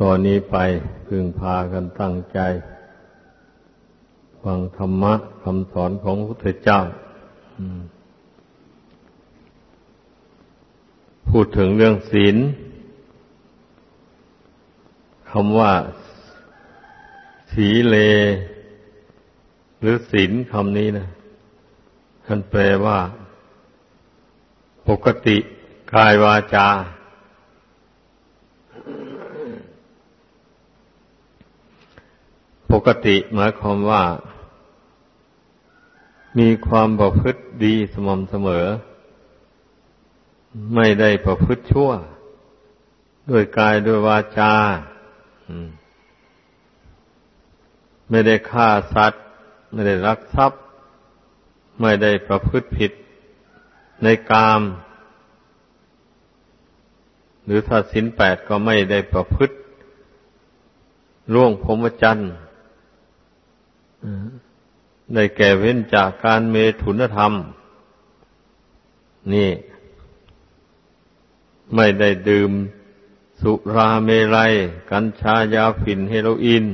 ตอนนี้ไปพึงพากันตั้งใจ ฟังธรรมะคำสอนของพระพุทธเจ้าพูดถึงเรื่องศีลคำว่าสีเล หรือศีลคำนี้นะท่านแปลว่า ปกติกายวาจา ปกติหมายความว่า มีความประพฤติดีสม่ำเสมอ ไม่ได้ประพฤติชั่ว ด้วยกายด้วยวาจาไม่ได้ฆ่าสัตว์ ไม่ได้รักทรัพย์ ไม่ได้ประพฤติผิดในกาม หรือถ้าสินแปดก็ไม่ได้ประพฤติร่วงพรหมจรรย์ ได้แก่เว้นจากการเมถุนธรรม นี่ ไม่ได้ดื่ม สุราเมลัย กัญชายาฝิ่นเฮโรอีน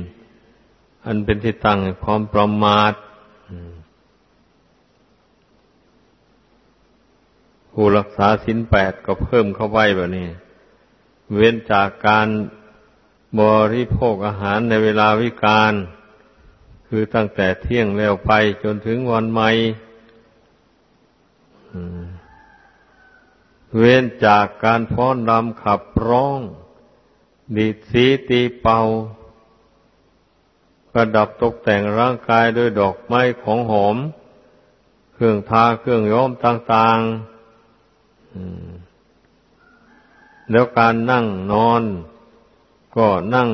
อันเป็นที่ตั้งความประมาทผู้รักษาสินแปดก็เพิ่มเข้าไปแบบนี้ เว้นจากการบริโภคอาหารในเวลาวิกาล คือตั้งแต่เที่ยงแล้วไปจนถึงวันใหม่เว้นจากการฟ้อนรำขับร้อง ดีดสีตีเป่าประดับตกแต่งร่างกายด้วยดอกไม้ของหอม เครื่องทาเครื่องย้อมต่างๆแล้วการนั่งนอน ก็นั่ง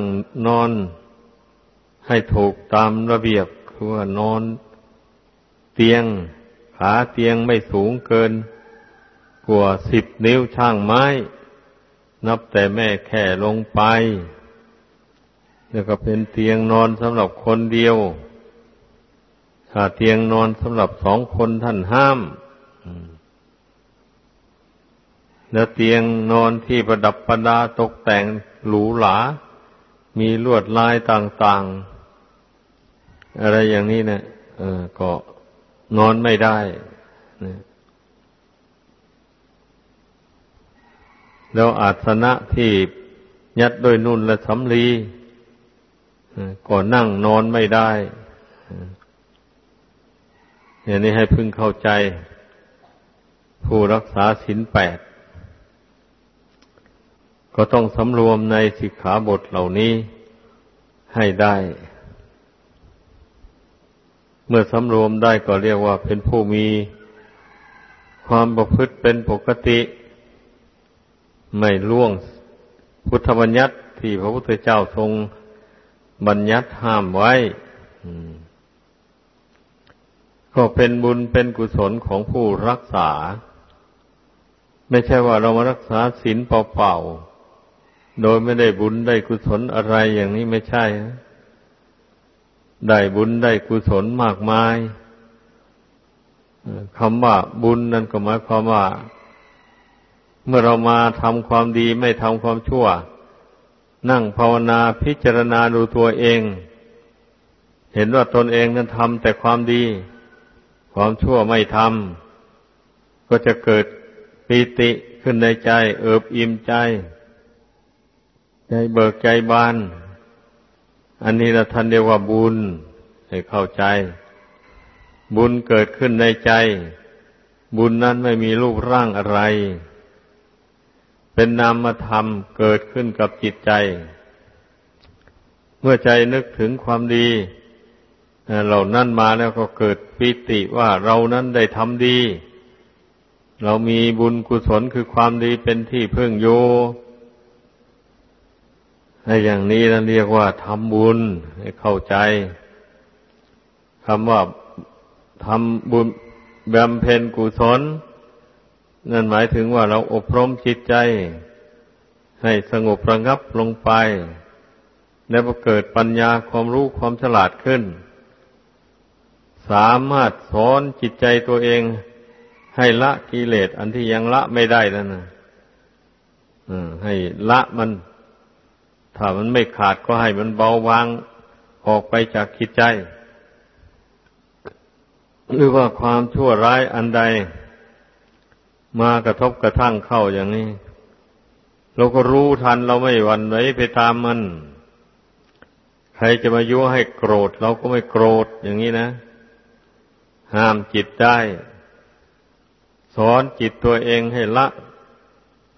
นอน ให้ถูกตามระเบียบคือว่านอน เตียงขาเตียงไม่สูงเกิน กว่าสิบนิ้วช่างไม้ นับแต่แม่แค่ลงไป แล้วก็เป็นเตียงนอนสำหรับคนเดียวถ้าเตียงนอนสำหรับสองคนท่านห้าม แล้วเตียงนอนที่ประดับประดาตกแต่งหรูหรา มีลวดลายต่างๆ อะไรอย่างนี้เนะเออก็นอนไม่ได้นะแล้วอาสนะที่ยัดด้วยนุ่นและสำลีก็นั่งนอนไม่ได้อย่างนี้ให้พึงเข้าใจ ผู้รักษาศีลแปด ก็ต้องสำรวมในสิกขาบทเหล่านี้ให้ได้ เมื่อสำรวมได้ก็เรียกว่าเป็นผู้มีความประพฤติเป็นปกติ ไม่ล่วงพุทธบัญญัติที่พระพุทธเจ้าทรงบัญญัติห้ามไว้ก็เป็นบุญเป็นกุศลของผู้รักษา ไม่ใช่ว่าเรามารักษาศีลเปล่าๆโดยไม่ได้บุญได้กุศลอะไรอย่างนี้ไม่ใช่ ได้บุญได้กุศลมากมายคำว่าบุญนั่นก็หมายความว่า เมื่อเรามาทำความดีไม่ทำความชั่ว นั่งภาวนาพิจารณาดูตัวเอง เห็นว่าตนเองนั้นทำแต่ความดี ความชั่วไม่ทำก็จะเกิดปีติขึ้นในใจ เอิบอิ่มใจ ใจเบิกใจบาน อันนี้ละท่านเรียกว่าบุญ ให้เข้าใจ บุญเกิดขึ้นในใจ บุญนั้นไม่มีรูปร่างอะไร เป็นนามธรรมเกิดขึ้นกับจิตใจ เมื่อใจนึกถึงความดีเหล่านั้นมาแล้วก็เกิดปิติว่าเรานั้นได้ทำดี เรามีบุญกุศลคือความดีเป็นที่พึ่งโย อย่างนี้เราเรียกว่าทำบุญให้เข้าใจคำว่าทำบุญบำเพ็ญกุศล นั่นหมายถึงว่าเราอบรมจิตใจ ให้สงบระงับลงไป แล้วเกิดปัญญาความรู้ความฉลาดขึ้น สามารถสอนจิตใจตัวเอง ให้ละกิเลสอันที่ยังละไม่ได้นั่นนะให้ละมัน ถ้ามันไม่ขาดก็ให้มันเบาบางออกไปจากคิดใจ หรือว่าความชั่วร้ายอันใด มากระทบกระทั่งเข้าอย่างนี้ เราก็รู้ทันเราไม่หวั่นไหวไปตามมัน ใครจะมายั่วให้โกรธ เราก็ไม่โกรธอย่างนี้นะ ห้ามจิตได้ สอนจิตตัวเองให้ละ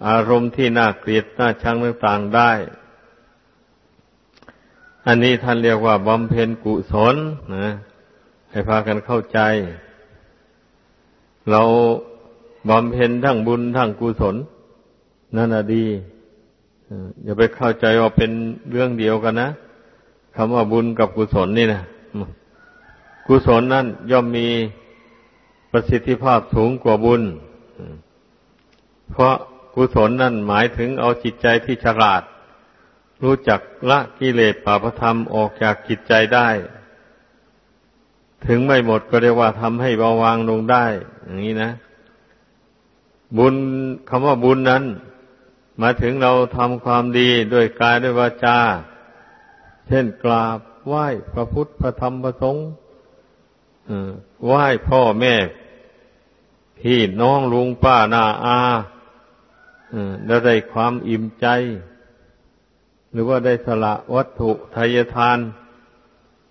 อารมณ์ที่น่าเกลียดน่าชังต่างๆได้ อันนี้ท่านเรียกว่าบำเพ็ญกุศลนะให้พากันเข้าใจ เราบำเพ็ญทั้งบุญทั้งกุศล นั่นน่ะดีอย่าไปเข้าใจว่าเป็นเรื่องเดียวกันนะคำว่าบุญกับกุศลนี่นะกุศลนั่นย่อมมีประสิทธิภาพสูงกว่าบุญ เพราะกุศลนั่นหมายถึงเอาจิตใจที่ฉลาด รู้จักละกิเลสปาปธรรมออกจากจิตใจได้ ถึงไม่หมดก็เรียกว่าทำให้เบาบางลงได้ อย่างนี้นะ บุญคำว่าบุญนั้น มาถึงเราทำความดีด้วยกายด้วยวาจา เช่นกราบไหว้พระพุทธพระธรรมพระสงฆ์ไหว้พ่อแม่ พี่น้องลุงป้านาอาแล้วได้ความอิ่มใจ หรือว่าได้สละวัตถุทายทาน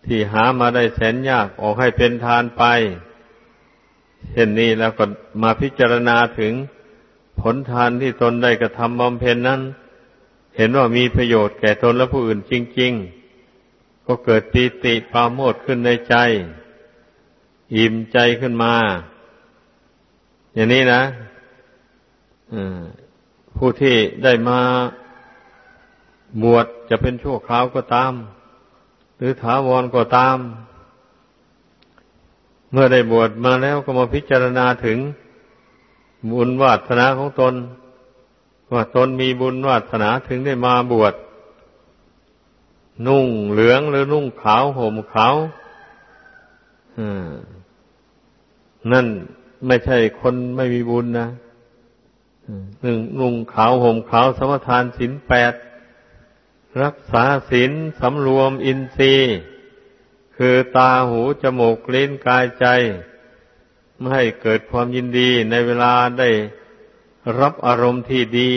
ที่หามาได้แสนยากออกให้เป็นทานไปเช่นนี้แล้วก็มาพิจารณาถึงผลทานที่ตนได้กระทำบำเพ็ญนั้น เห็นว่ามีประโยชน์แก่ตนและผู้อื่นจริง ๆ ก็เกิดปีติปาโมดขึ้นในใจ อิ่มใจขึ้นมา อย่างนี้นะผู้ที่ได้มา บวชจะเป็นชั่วคราวก็ตาม หรือถาวรก็ตาม เมื่อได้บวชมาแล้วก็มาพิจารณาถึงบุญวาสนาของตน ว่าตนมีบุญวาสนาถึงได้มาบวชนุ่งเหลืองหรือนุ่งขาวห่มขาวนั่นไม่ใช่คนไม่มีบุญนะหนึ่งนุ่งขาวห่มขาวสมทานศีลแปด รักษาศีลสำรวมอินทรีย์ คือตาหูจมูกลิ้นกายใจ ไม่ให้เกิดความยินดีในเวลาได้รับอารมณ์ที่ดี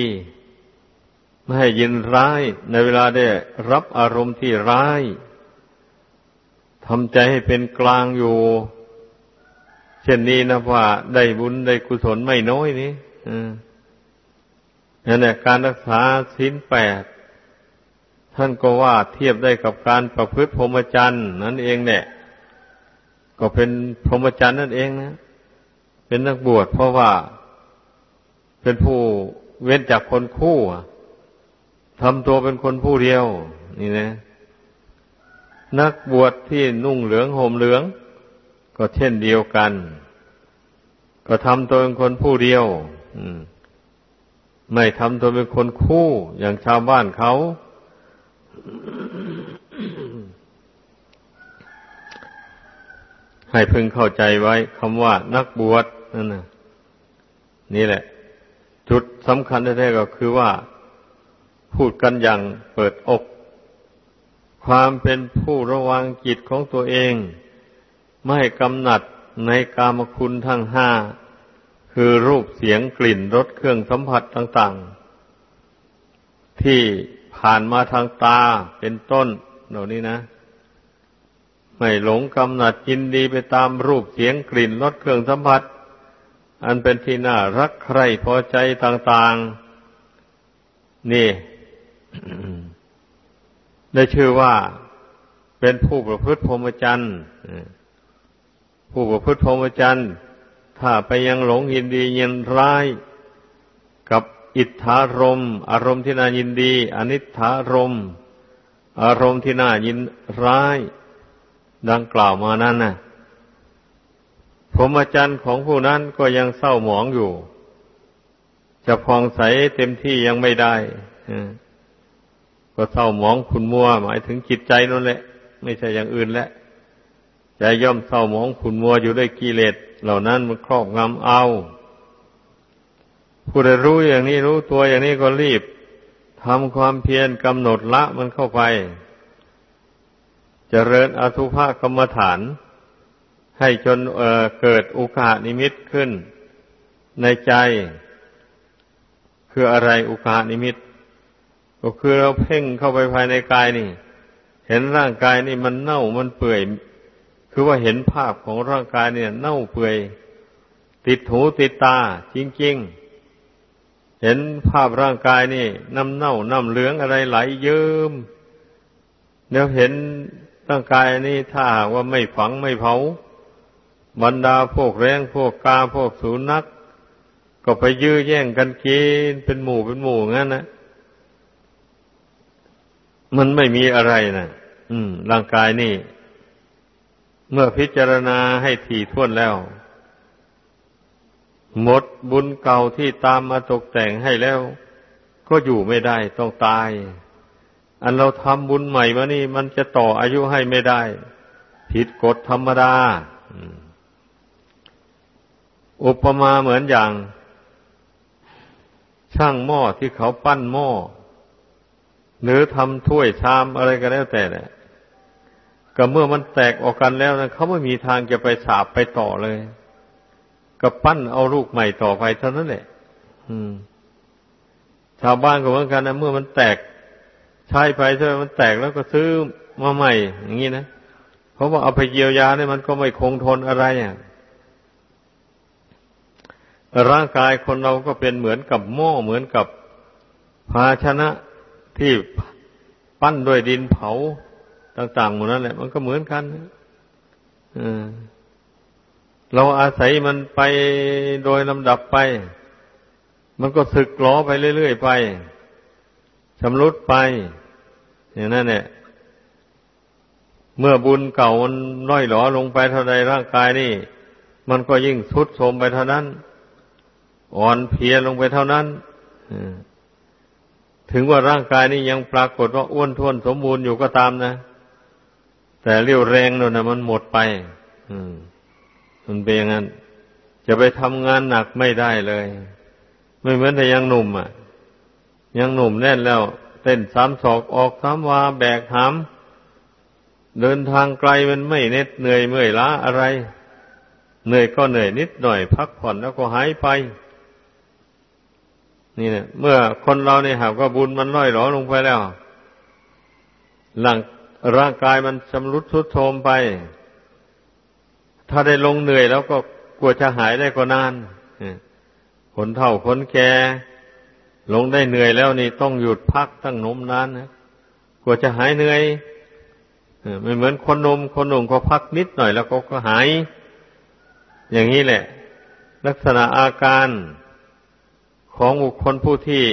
ไม่ให้ยินร้ายในเวลาได้รับอารมณ์ที่ร้ายทำใจให้เป็นกลางอยู่ เช่นนี้นะว่าได้บุญได้กุศลไม่น้อยนี่นั่นแหละการรักษาศีลแปด ท่านก็ว่าเทียบได้กับการประพฤติพรหมจรรย์นั่นเองเนี่ย ก็เป็นพรหมจรรย์นั่นเองนะ เป็นนักบวชเพราะว่าเป็นผู้เว้นจากคนคู่ทำตัวเป็นคนผู้เดียว นี่นะ นักบวชที่นุ่งเหลืองห่มเหลือง ก็เช่นเดียวกัน ก็ทำตัวเป็นคนผู้เดียวไม่ทำตัวเป็นคนคู่อย่างชาวบ้านเขา ให้พึงเข้าใจไว้คำว่านักบวชนั่นนะนี่แหละ จุดสำคัญแท้ๆก็คือว่า พูดกันอย่างเปิดอก ความเป็นผู้ระวังจิตของตัวเอง ไม่กำหนัดในกามคุณทั้งห้า คือรูปเสียงกลิ่นรสเครื่องสัมผัสต่าง ๆ ที่ ผ่านมาทางตาเป็นต้นเหล่านี้นะ ไม่หลงกำหนัดยินดีไปตามรูปเสียงกลิ่นรสเครื่องสัมผัส อันเป็นที่น่ารักใคร่พอใจต่าง ๆ นี่ ได้ชื่อว่าเป็นผู้ประพฤติพรหมจรรย์ผู้ประพฤติพรหมจรรย์ถ้าไปยังหลงยินดียินร้ายกับ อิทธารม อารมณ์ที่น่ายินดี อนิธารม อารมณ์ที่น่ายินร้าย ดังกล่าวมานั้นนะพรหมจรรย์ของผู้นั้นก็ยังเศร้าหมองอยู่ จะพองใสเต็มที่ยังไม่ได้ก็เศร้าหมองขุนมัว หมายถึงจิตใจนั่นแหละ ไม่ใช่อย่างอื่นแล้วใจย่อมเศร้าหมองขุนมัวอยู่ด้วยกิเลสเหล่านั้นมันครอบงำเอา ผู้ใดรู้อย่างนี้รู้ตัวอย่างนี้ก็รีบทำความเพียรกำหนดละมันเข้าไปจเจริญอสุภกรรมฐาน ให้จนเเกิดอุกานิมิตขึ้นในใจ คืออะไรอุกานิมิต ก็คือเราเพ่งเข้าไปภายในกายนี่ เห็นร่างกายนี่มันเน่ามันเปื่อย คือว่าเห็นภาพของร่างกายเนี่ย เน่าเปื่อย ติดหูติดตา จริงๆ เห็นภาพร่างกายนี่น้ำเน่าน้ำเหลืองอะไรไหลเยิ้มเดี๋ยวเห็นร่างกายนี่ถ้าว่าไม่ฝังไม่เผา บรรดาพวกแรงพวกกาพวกสูนักก็ไปยื้อแย่งกันกินเป็นหมู่เป็นหมู่งั้นนะมันไม่มีอะไรนะอืม ร่างกายนี่ เมื่อพิจารณาให้ถี่ถ้วนแล้ว หมดบุญเก่าที่ตามมาตกแต่งให้แล้ว ก็อยู่ไม่ได้ต้องตาย อันเราทำบุญใหม่มานี่ มันจะต่ออายุให้ไม่ได้ ผิดกฎธรรมดาอุปมาเหมือนอย่าง ช่างหม้อที่เขาปั้นหม้อหรือทำถ้วยชามอะไรก็แล้วแต่เนี่ยก็เมื่อมันแตกออกกันแล้วนะเขาไม่มีทางจะไปสาบไปต่อเลย ก็ปั้นเอาลูกใหม่ต่อไปเท่านั้นแหละชาวบ้านก็เหมือนกันนะเมื่อมันแตกใช้ไปใช่ไหมมันแตกแล้วก็ซื้อมาใหม่ อย่างนี้นะเพราะว่าเอาไปเยียวยาเนี่ยมันก็ไม่คงทนอะไรอะร่างกายคนเราก็เป็นเหมือนกับหม้อเหมือนกับภาชนะที่ปั้นด้วยดินเผาต่างๆหมดนั่นแหละ มันก็เหมือนกันอ่า เราอาศัยมันไปโดยลำดับไป มันก็สึกล้อไปเรื่อยๆไปชำรุดไป อย่างนั้นเนี่ย เมื่อบุญเก่ามันน้อยหลอลงไปเท่าใดร่างกายนี่ มันก็ยิ่งทุดโทรมไปเท่านั้น อ่อนเพลียลงไปเท่านั้นถึงว่าร่างกายนี้ยังปรากฏว่าอ้วนท้วนสมบูรณ์อยู่ก็ตามนะ แต่เรี่ยวแรงนั่นนะมันหมดไป อืม มันเป็นอย่างนั้น จะไปทำงานหนักไม่ได้เลย ไม่เหมือนแต่ยังหนุ่มอะ ยังหนุ่มแน่นแล้ว เต้นสามศอกออกสามวาแบกหามเดินทางไกลมันไม่เน็ดเหนื่อยเมื่อยล้าอะไร เหนื่อยก็เหนื่อยนิดหน่อย พักผ่อนแล้วก็หายไป นี่เนี่ยเมื่อคนเราเนี่ยหากว่าบุญมันล่อยหลอลงไปแล้วหลังร่างกายมันชำรุดทรุดโทรมไป ถ้าได้ลงเหนื่อยแล้วก็กลัวจะหายได้ก็นานคนเฒ่าคนแก่ลงได้เหนื่อยแล้วนี่ต้องหยุดพักตั้งนมนานนะกลัวจะหายเหนื่อยไม่เหมือนคนนมคนหนุ่มก็พักนิดหน่อยแล้วก็ก็หาย อย่างนี้แหละ ลักษณะอาการของบุคคลผู้ที่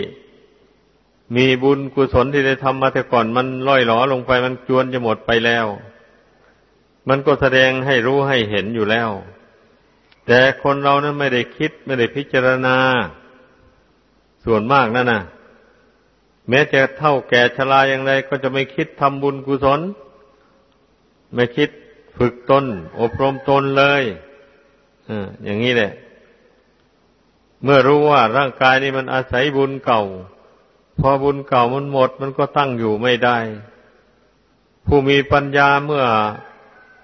มีบุญกุศลที่ได้ทำมาแต่ก่อนมันล่อยหลอลงไปมันจวนจะหมดไปแล้ว มันก็แสดงให้รู้ให้เห็นอยู่แล้ว แต่คนเรานั้นไม่ได้คิดไม่ได้พิจารณา ส่วนมากนั่นนะแม้จะเท่าแก่ชราอย่างไรก็จะไม่คิดทำบุญกุศล ไม่คิดฝึกตน อบรมตนเลยอย่างนี้แหละ เมื่อรู้ว่าร่างกายนี้มันอาศัยบุญเก่า พอบุญเก่ามันหมด มันก็ตั้งอยู่ไม่ได้ ผู้มีปัญญาเมื่อ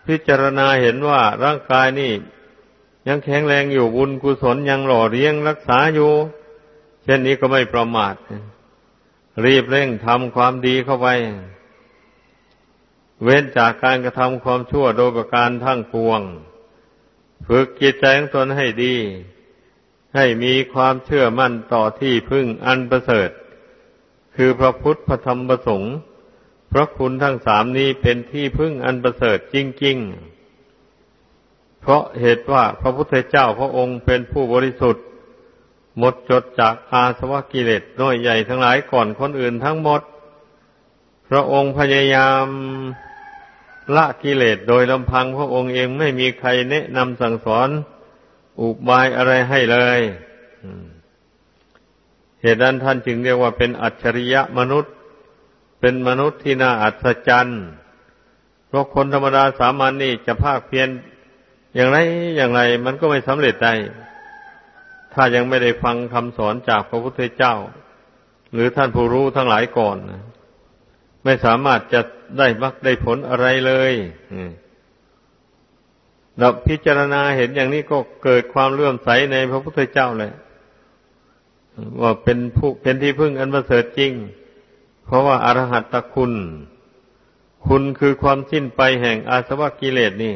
พิจารณาเห็นว่าร่างกายนี่ ยังแข็งแรงอยู่บุญกุศลยังหล่อเลี้ยงรักษาอยู่ เช่นนี้ก็ไม่ประมาท รีบเร่งทำความดีเข้าไป เว้นจากการกระทำความชั่วโดยประการทั้งปวง ฝึกจิตใจของตนให้ดี ให้มีความเชื่อมั่นต่อที่พึ่งอันประเสริฐ คือพระพุทธพระธรรมพระสงฆ์ พระคุณทั้งสามนี้เป็นที่พึ่งอันประเสริฐจริง ๆ เพราะเหตุว่าพระพุทธเจ้าพระองค์เป็นผู้บริสุทธิ์ หมดจดจากอาสวะกิเลสน้อยใหญ่ทั้งหลายก่อนคนอื่นทั้งหมด พระองค์พยายามละกิเลสโดยลำพังพระองค์เองไม่มีใครแนะนำสั่งสอน อุบายอะไรให้เลยเหตุนั้นท่านจึงเรียกว่าเป็นอัจฉริยะมนุษย์ เป็นมนุษย์ที่น่าอัศจรรย์เพราะคนธรรมดาสามัญนนี่จะภาคเพียรอย่างไรอย่างไรมันก็ไม่สำเร็จได้ ถ้ายังไม่ได้ฟังคำสอนจากพระพุทธเจ้า หรือท่านผู้รู้ทั้งหลายก่อน ไม่สามารถจะได้มักได้ผลอะไรเลยเราพิจารณาเห็นอย่างนี้ก็เกิดความเลื่อมใสในพระพุทธเจ้าเลยว่าเป็นผู้เป็นที่พึ่งอันประเสริฐจริง เพราะว่าอรหัตตคุณ คุณคือความสิ้นไปแห่งอาสวะกิเลสนี่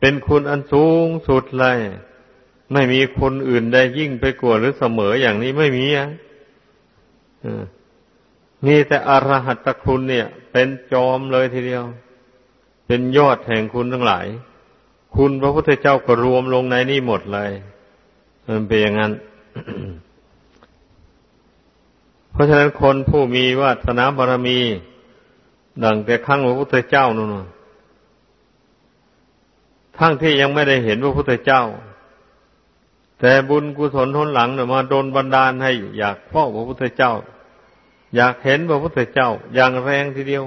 เป็นคุณอันสูงสุดเลย ไม่มีคนอื่นได้ยิ่งไปกว่าหรือเสมออย่างนี้ไม่มีอะมีแต่อรหัตตคุณเนี่ย เป็นจอมเลยทีเดียว เป็นยอดแห่งคุณทั้งหลาย คุณพระพุทธเจ้าก็รวมลงในนี่หมดเลยมันเป็นอย่างนั้น เพราะฉะนั้นคนผู้มีวาสนาบารมี ดังแต่ครั้งพระพุทธเจ้านู่นทั้งที่ยังไม่ได้เห็นพระพุทธเจ้า แต่บุญกุศลทนหลังเนี่ยมาโดนบันดาลให้อยากเฝ้าพระพุทธเจ้า อยากเห็นพระพุทธเจ้า อย่างแรงทีเดียว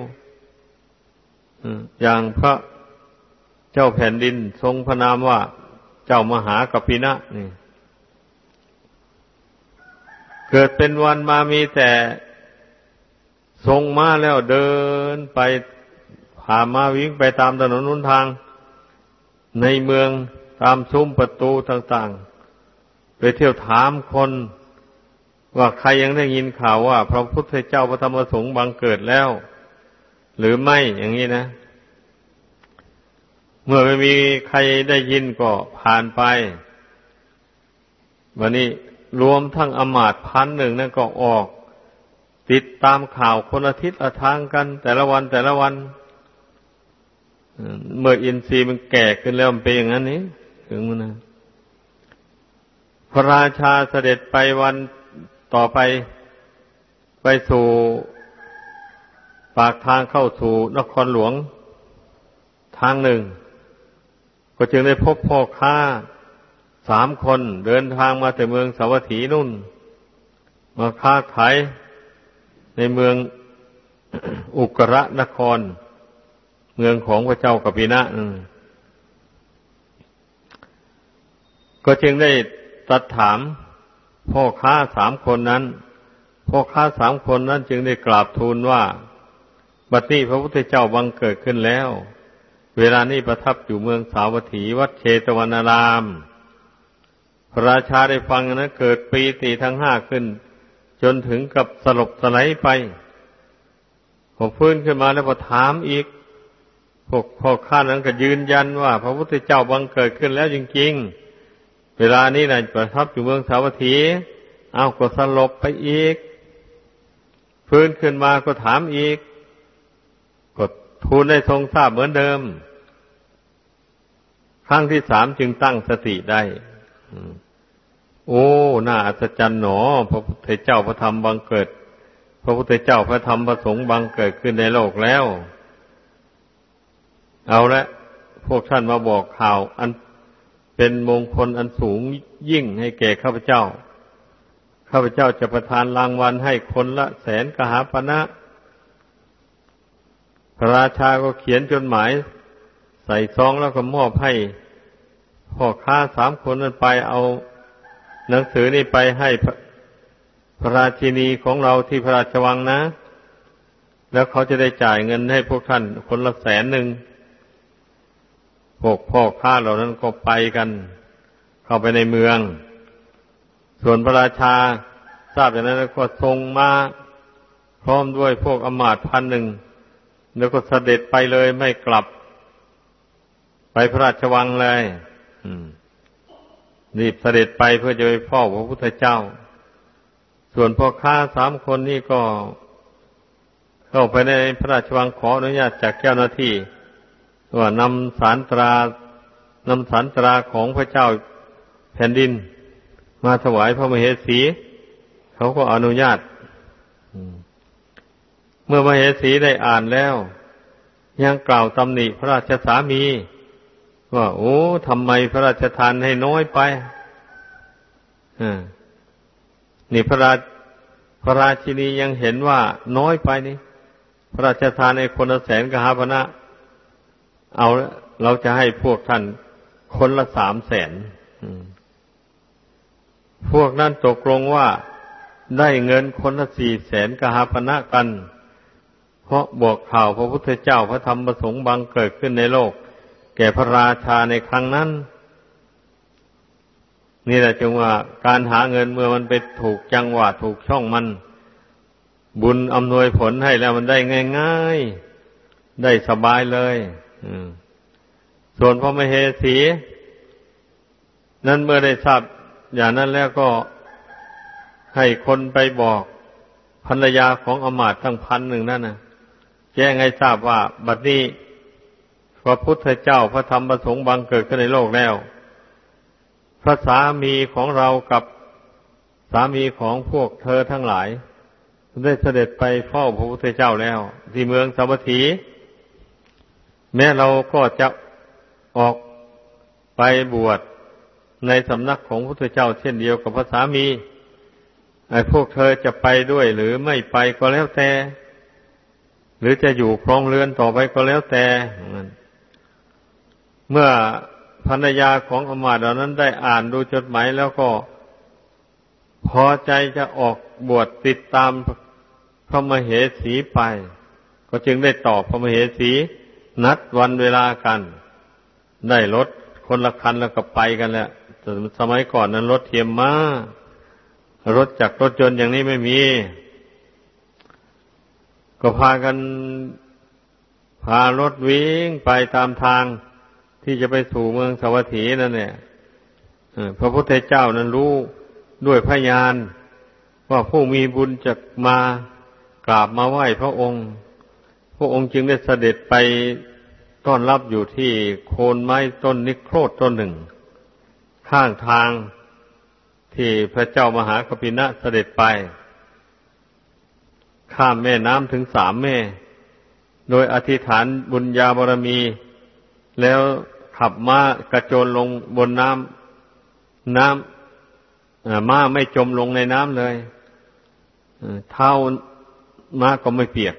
อย่างพระเจ้าแผ่นดินทรงพระนามว่าเจ้ามหากปินะนี่ เกิดเป็นวันมามีแต่ทรงมาแล้วเดินไปผ่ามาวิ่งไปตามถนนนุนทาง ในเมืองตามซุ้มประตูต่างๆ ไปเที่ยวถามคน ว่าใครยังได้ยินข่าวว่า พระพุทธเจ้าพระธรรมสงฆ์บังเกิดแล้ว หรือไม่อย่างนี้นะ เมื่อไม่มีใครได้ยินก็ผ่านไป วันนี้ รวมทั้งอมาตพันหนึ่งนั่นก็ออก ติดตามข่าวคนอาทิตย์ละทางกัน แต่ละวันแต่ละวัน เมื่ออินทรีย์มันแก่ขึ้นแล้วมันเป็นอย่างนั้นนี้ถึงมันนะพระราชาเสด็จไปวันต่อไปไปสู่ปากทางเข้าสู่นครหลวงทางหนึ่ง ก็จึงได้พบพ่อค้า สามคนเดินทางมาแต่เมืองสาวัตถีนุ่น มาค้าขายในเมืองอุกระนคร เมืองของพระเจ้ากปินะก็จึงได้ตัดถามพ่อค้าสามคนนั้น พ่อค้าสามคนนั้นจึงได้กราบทูลว่า บัดนี้พระพุทธเจ้าบังเกิดขึ้นแล้ว เวลานี้ประทับอยู่เมืองสาวัตถีวัดเชตวนาราม พระราชาได้ฟังนะเกิดปีติทั้งห้าขึ้น จนถึงกับสลบสลายไปพอฟื้นขึ้นมาแล้วพอถามอีกพวกพ่อข้านั้นก็ยืนยันว่า พระพุทธเจ้าบังเกิดขึ้นแล้วจริงๆ เวลานี้นะประทับอยู่เมืองสาวัตถี เอาก็สลบไปอีก ฟื้นขึ้นมาก็ถามอีกก็ทูลได้ทรงทราบเหมือนเดิม ครั้งที่สามจึงตั้งสติได้ โอ้น่าอัศจรรย์หนอ พระพุทธเจ้าพระธรรมบังเกิด พระพุทธเจ้าพระธรรมพระสงฆ์บังเกิดขึ้นในโลกแล้ว เอาละพวกท่านมาบอกข่าว อันเป็นมงคลอันสูงยิ่งให้แก่ข้าพเจ้า ข้าพเจ้าจะประทานรางวัลให้คนละแสนกหาปณะพระราชาก็เขียนจดหมาย ใส่ซองแล้วก็มอบให้พ่อค้าสามคนนั้นไปเอา หนังสือนี่ไปให้พระราชินีของเราที่พระราชวังนะ แล้วเขาจะได้จ่ายเงินให้พวกท่านคนละแสนหนึ่งพวกพ่อค้าเหล่านั้นก็ไปกัน เข้าไปในเมือง ส่วนพระราชาทราบอย่างนั้นก็ทรงมาพร้อมด้วยพวกอมาตพันหนึ่งแล้วก็เสด็จไปเลยไม่กลับ ไปพระราชวังเลย อืม รีบเสด็จไปเพื่อจะไปเฝ้าพระพุทธเจ้า ส่วนพ่อค้าสามคนนี่ก็ เข้าไปในพระราชวังขออนุญาตจากเจ้าหน้าที่ว่านำสารตรานำสารตราของพระเจ้าแผ่นดิน มาถวายพระมเหสี เขาก็อนุญาตเมื่อมเหสีได้อ่านแล้ว ยังกล่าวตำหนิพระราชสามี ว่าโอ้ทำไมพระราชทานให้น้อยไปนี่พระราพระราชินียังเห็นว่าน้อยไปนี่ พระราชทานในคนละแสนกหาพนะ เอาเราจะให้พวกท่านคนละสามแสนพวกนั้นตกลงว่าได้เงินคนละสี่แสนกหาปณะกัน เพราะบอกข่าวพระพุทธเจ้าพระธรรมประสงค์บังเกิดขึ้นในโลก แก่พระราชาในครั้งนั้น นี่แหละจึงว่าการหาเงินเมื่อมันไปถูกจังหวะถูกช่องมัน บุญอำนวยผลให้แล้วมันได้ง่ายๆ ได้สบายเลยส่วนพระมเหสี นั้นเมื่อได้ทราบอย่างนั้นแล้วก็ให้คนไปบอกภรรยาของอมาตทั้งพันหนึ่งนั่นนะแจ้งให้ทราบว่า บัดนี้ พระพุทธเจ้าพระธรรมประสงค์บังเกิดขึ้นในโลกแล้ว พระสามีของเรากับสามีของพวกเธอทั้งหลาย ได้เสด็จไปเฝ้าพระพุทธเจ้าแล้ว ที่เมืองสาวัตถี แม้เราก็จะออกไปบวชในสำนักของพระพุทธเจ้า เช่นเดียวกับพระสามีไอ้พวกเธอจะไปด้วยหรือไม่ไปก็แล้วแต่ หรือจะอยู่ครองเรือนต่อไปก็แล้วแต่ เมื่อภรรยาของอมาตเหล่านั้นได้อ่านดูจดหมายแล้วก็พอใจจะออกบวชติดตามพระมเหสีไป ก็จึงได้ตอบพระมเหสีนัดวันเวลากัน ได้รถคนละคันแล้วก็ไปกันแหละสมัยก่อนนั้นรถเทียมมารถจักรรถยนต์อย่างนี้ไม่มี ก็พากันพารถวิ่งไปตามทาง ที่จะไปสู่เมืองสวัสดีนั่นเนี่ยพระพุทธเจ้านั้นรู้ด้วยพยาน ว่าผู้มีบุญจะมากราบมาไหว้พระองค์ พระองค์จึงได้เสด็จไปต้อนรับอยู่ที่โคนไม้ต้นนิโครธต้นหนึ่ง ข้างทางที่พระเจ้ามหากพินะเสด็จไป ข้ามแม่น้ำถึงสามแม่ โดยอธิษฐานบุญญาบารมี แล้ว ขับม้ากระโจนลงบนน้ำน้ำม้าไม่จมลงในน้ำเลยเท้าม้าก็ไม่เปียก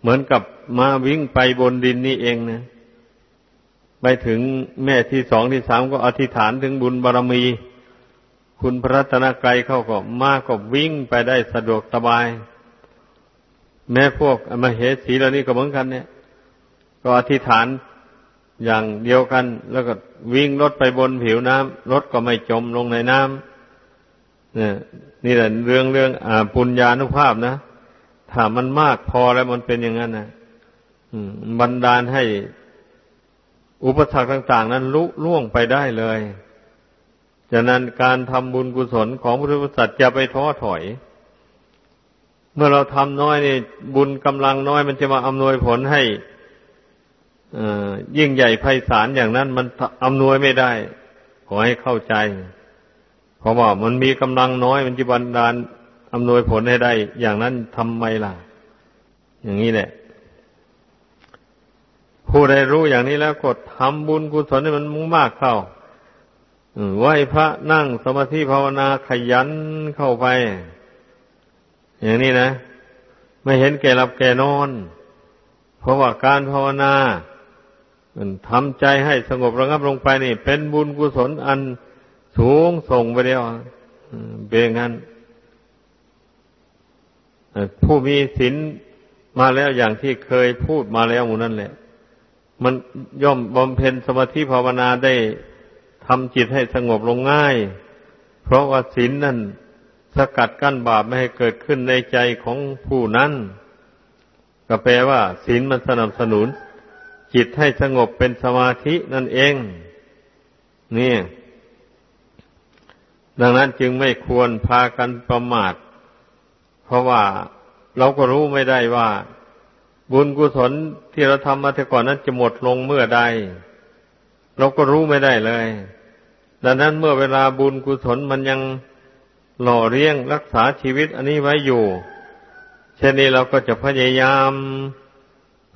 เหมือนกับม้าวิ่งไปบนดินนี่เองนะไปถึงแม่ที่สองที่สามก็อธิษฐานถึงบุญบารมี คุณพระรัตนกรัยเข้าก็ม้าก็วิ่งไปได้สะดวกสบาย แม้พวกมเหสีเหล่านี้ก็เหมือนกันเนี่ย ก็อธิษฐาน อย่างเดียวกัน แล้วก็วิ่งรถไปบนผิวน้ำรถก็ไม่จมลงในน้ำเนี่ยนี่แหละเรื่องเรื่องอปุญญาณุภาพนะถ้ามันมากพอแล้วมันเป็นอย่างนั้นนะบันดาลให้อุปสรรคต่าง ๆ นั้นลุล่วงไปได้เลยฉะนั้นการทำบุญกุศลของพุทธบริษัทจะไปท้อถอย เมื่อเราทำน้อยนี่บุญกำลังน้อยมันจะมาอำนวยผลให้ ยิ่งใหญ่ไพศาลอย่างนั้น มันอำนวยไม่ได้ ขอให้เข้าใจ เพราะว่ามันมีกำลังน้อยมันจะบันดาลอำนวยผลให้ได้ อย่างนั้นทำไมล่ะ อย่างนี้แหละ ผู้ใดรู้อย่างนี้แล้วกดทำบุญกุศลให้มันมุ่งมากเข้าไหวพระนั่งสมาธิภาวนาขยันเข้าไป อย่างนี้นะ ไม่เห็นแก่หลับแก่นอน เพราะว่าการภาวนา ทำใจให้สงบระงับลงไปนี่ เป็นบุญกุศลอันสูงส่งไปเดียวเป็นงั้นผู้มีศีลมาแล้วอย่างที่เคยพูดมาแล้วหมูนั่นแหละ มันย่อมบำเพ็ญสมาธิภาวนาได้ทำจิตให้สงบลงง่าย เพราะว่าศีลนั่นสกัดกั้นบาปไม่ให้เกิดขึ้นในใจของผู้นั้นก็แปลว่าศีลมันสนับสนุน จิตให้สงบเป็นสมาธินั่นเอง นี่ ดังนั้นจึงไม่ควรพากันประมาท เพราะว่าเราก็รู้ไม่ได้ว่า บุญกุศลที่เราทำมาแต่ก่อนนั้นจะหมดลงเมื่อใด เราก็รู้ไม่ได้เลย ดังนั้นเมื่อเวลาบุญกุศลมันยังหล่อเลี้ยงรักษาชีวิตอันนี้ไว้อยู่ เช่นนี้เราก็จะพยายาม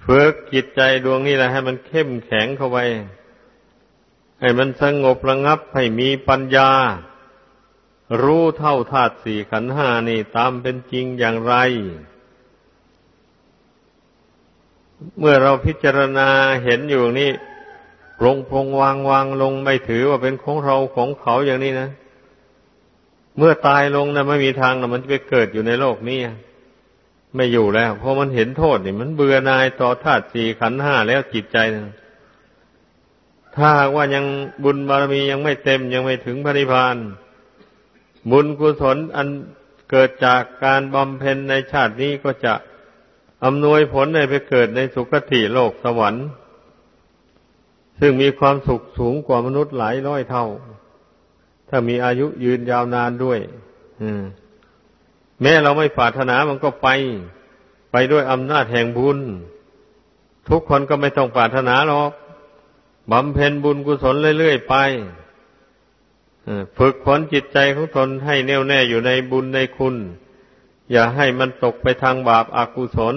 ฝึกจิตใจดวงนี้แหละให้มันเข้มแข็งเข้าไป ให้มันสงบระงับให้มีปัญญา รู้เท่าธาตุสี่ขันห้านี่ตามเป็นจริงอย่างไร เมื่อเราพิจารณาเห็นอยู่นี่ลงพงวางวางลงไม่ถือว่าเป็นของเราของเขาอย่างนี้นะ เมื่อตายลงนะไม่มีทางนะมันจะไปเกิดอยู่ในโลกนี้ ไม่อยู่แล้ว เพราะมันเห็นโทษนี่มันเบื่อนายต่อธาตุสี่ขันธ์ห้าแล้วจิตใจนะถ้าว่ายังบุญบารมียังไม่เต็มยังไม่ถึงพระนิพพานบุญกุศลอันเกิดจากการบำเพ็ญในชาตินี้ก็จะอำนวยผลให้ไปเกิดในสุคติโลกสวรรค์ ซึ่งมีความสุขสูงกว่ามนุษย์หลายร้อยเท่า ถ้ามีอายุยืนยาวนานด้วย อืม แม้เราไม่ปรารถนามันก็ไป ไปด้วยอำนาจแห่งบุญ ทุกคนก็ไม่ต้องปรารถนาหรอกบำเพ็ญบุญกุศลเรื่อยๆไปฝึกฝนจิตใจของตนให้แน่วแน่อยู่ในบุญในคุณ อย่าให้มันตกไปทางบาปอากุศล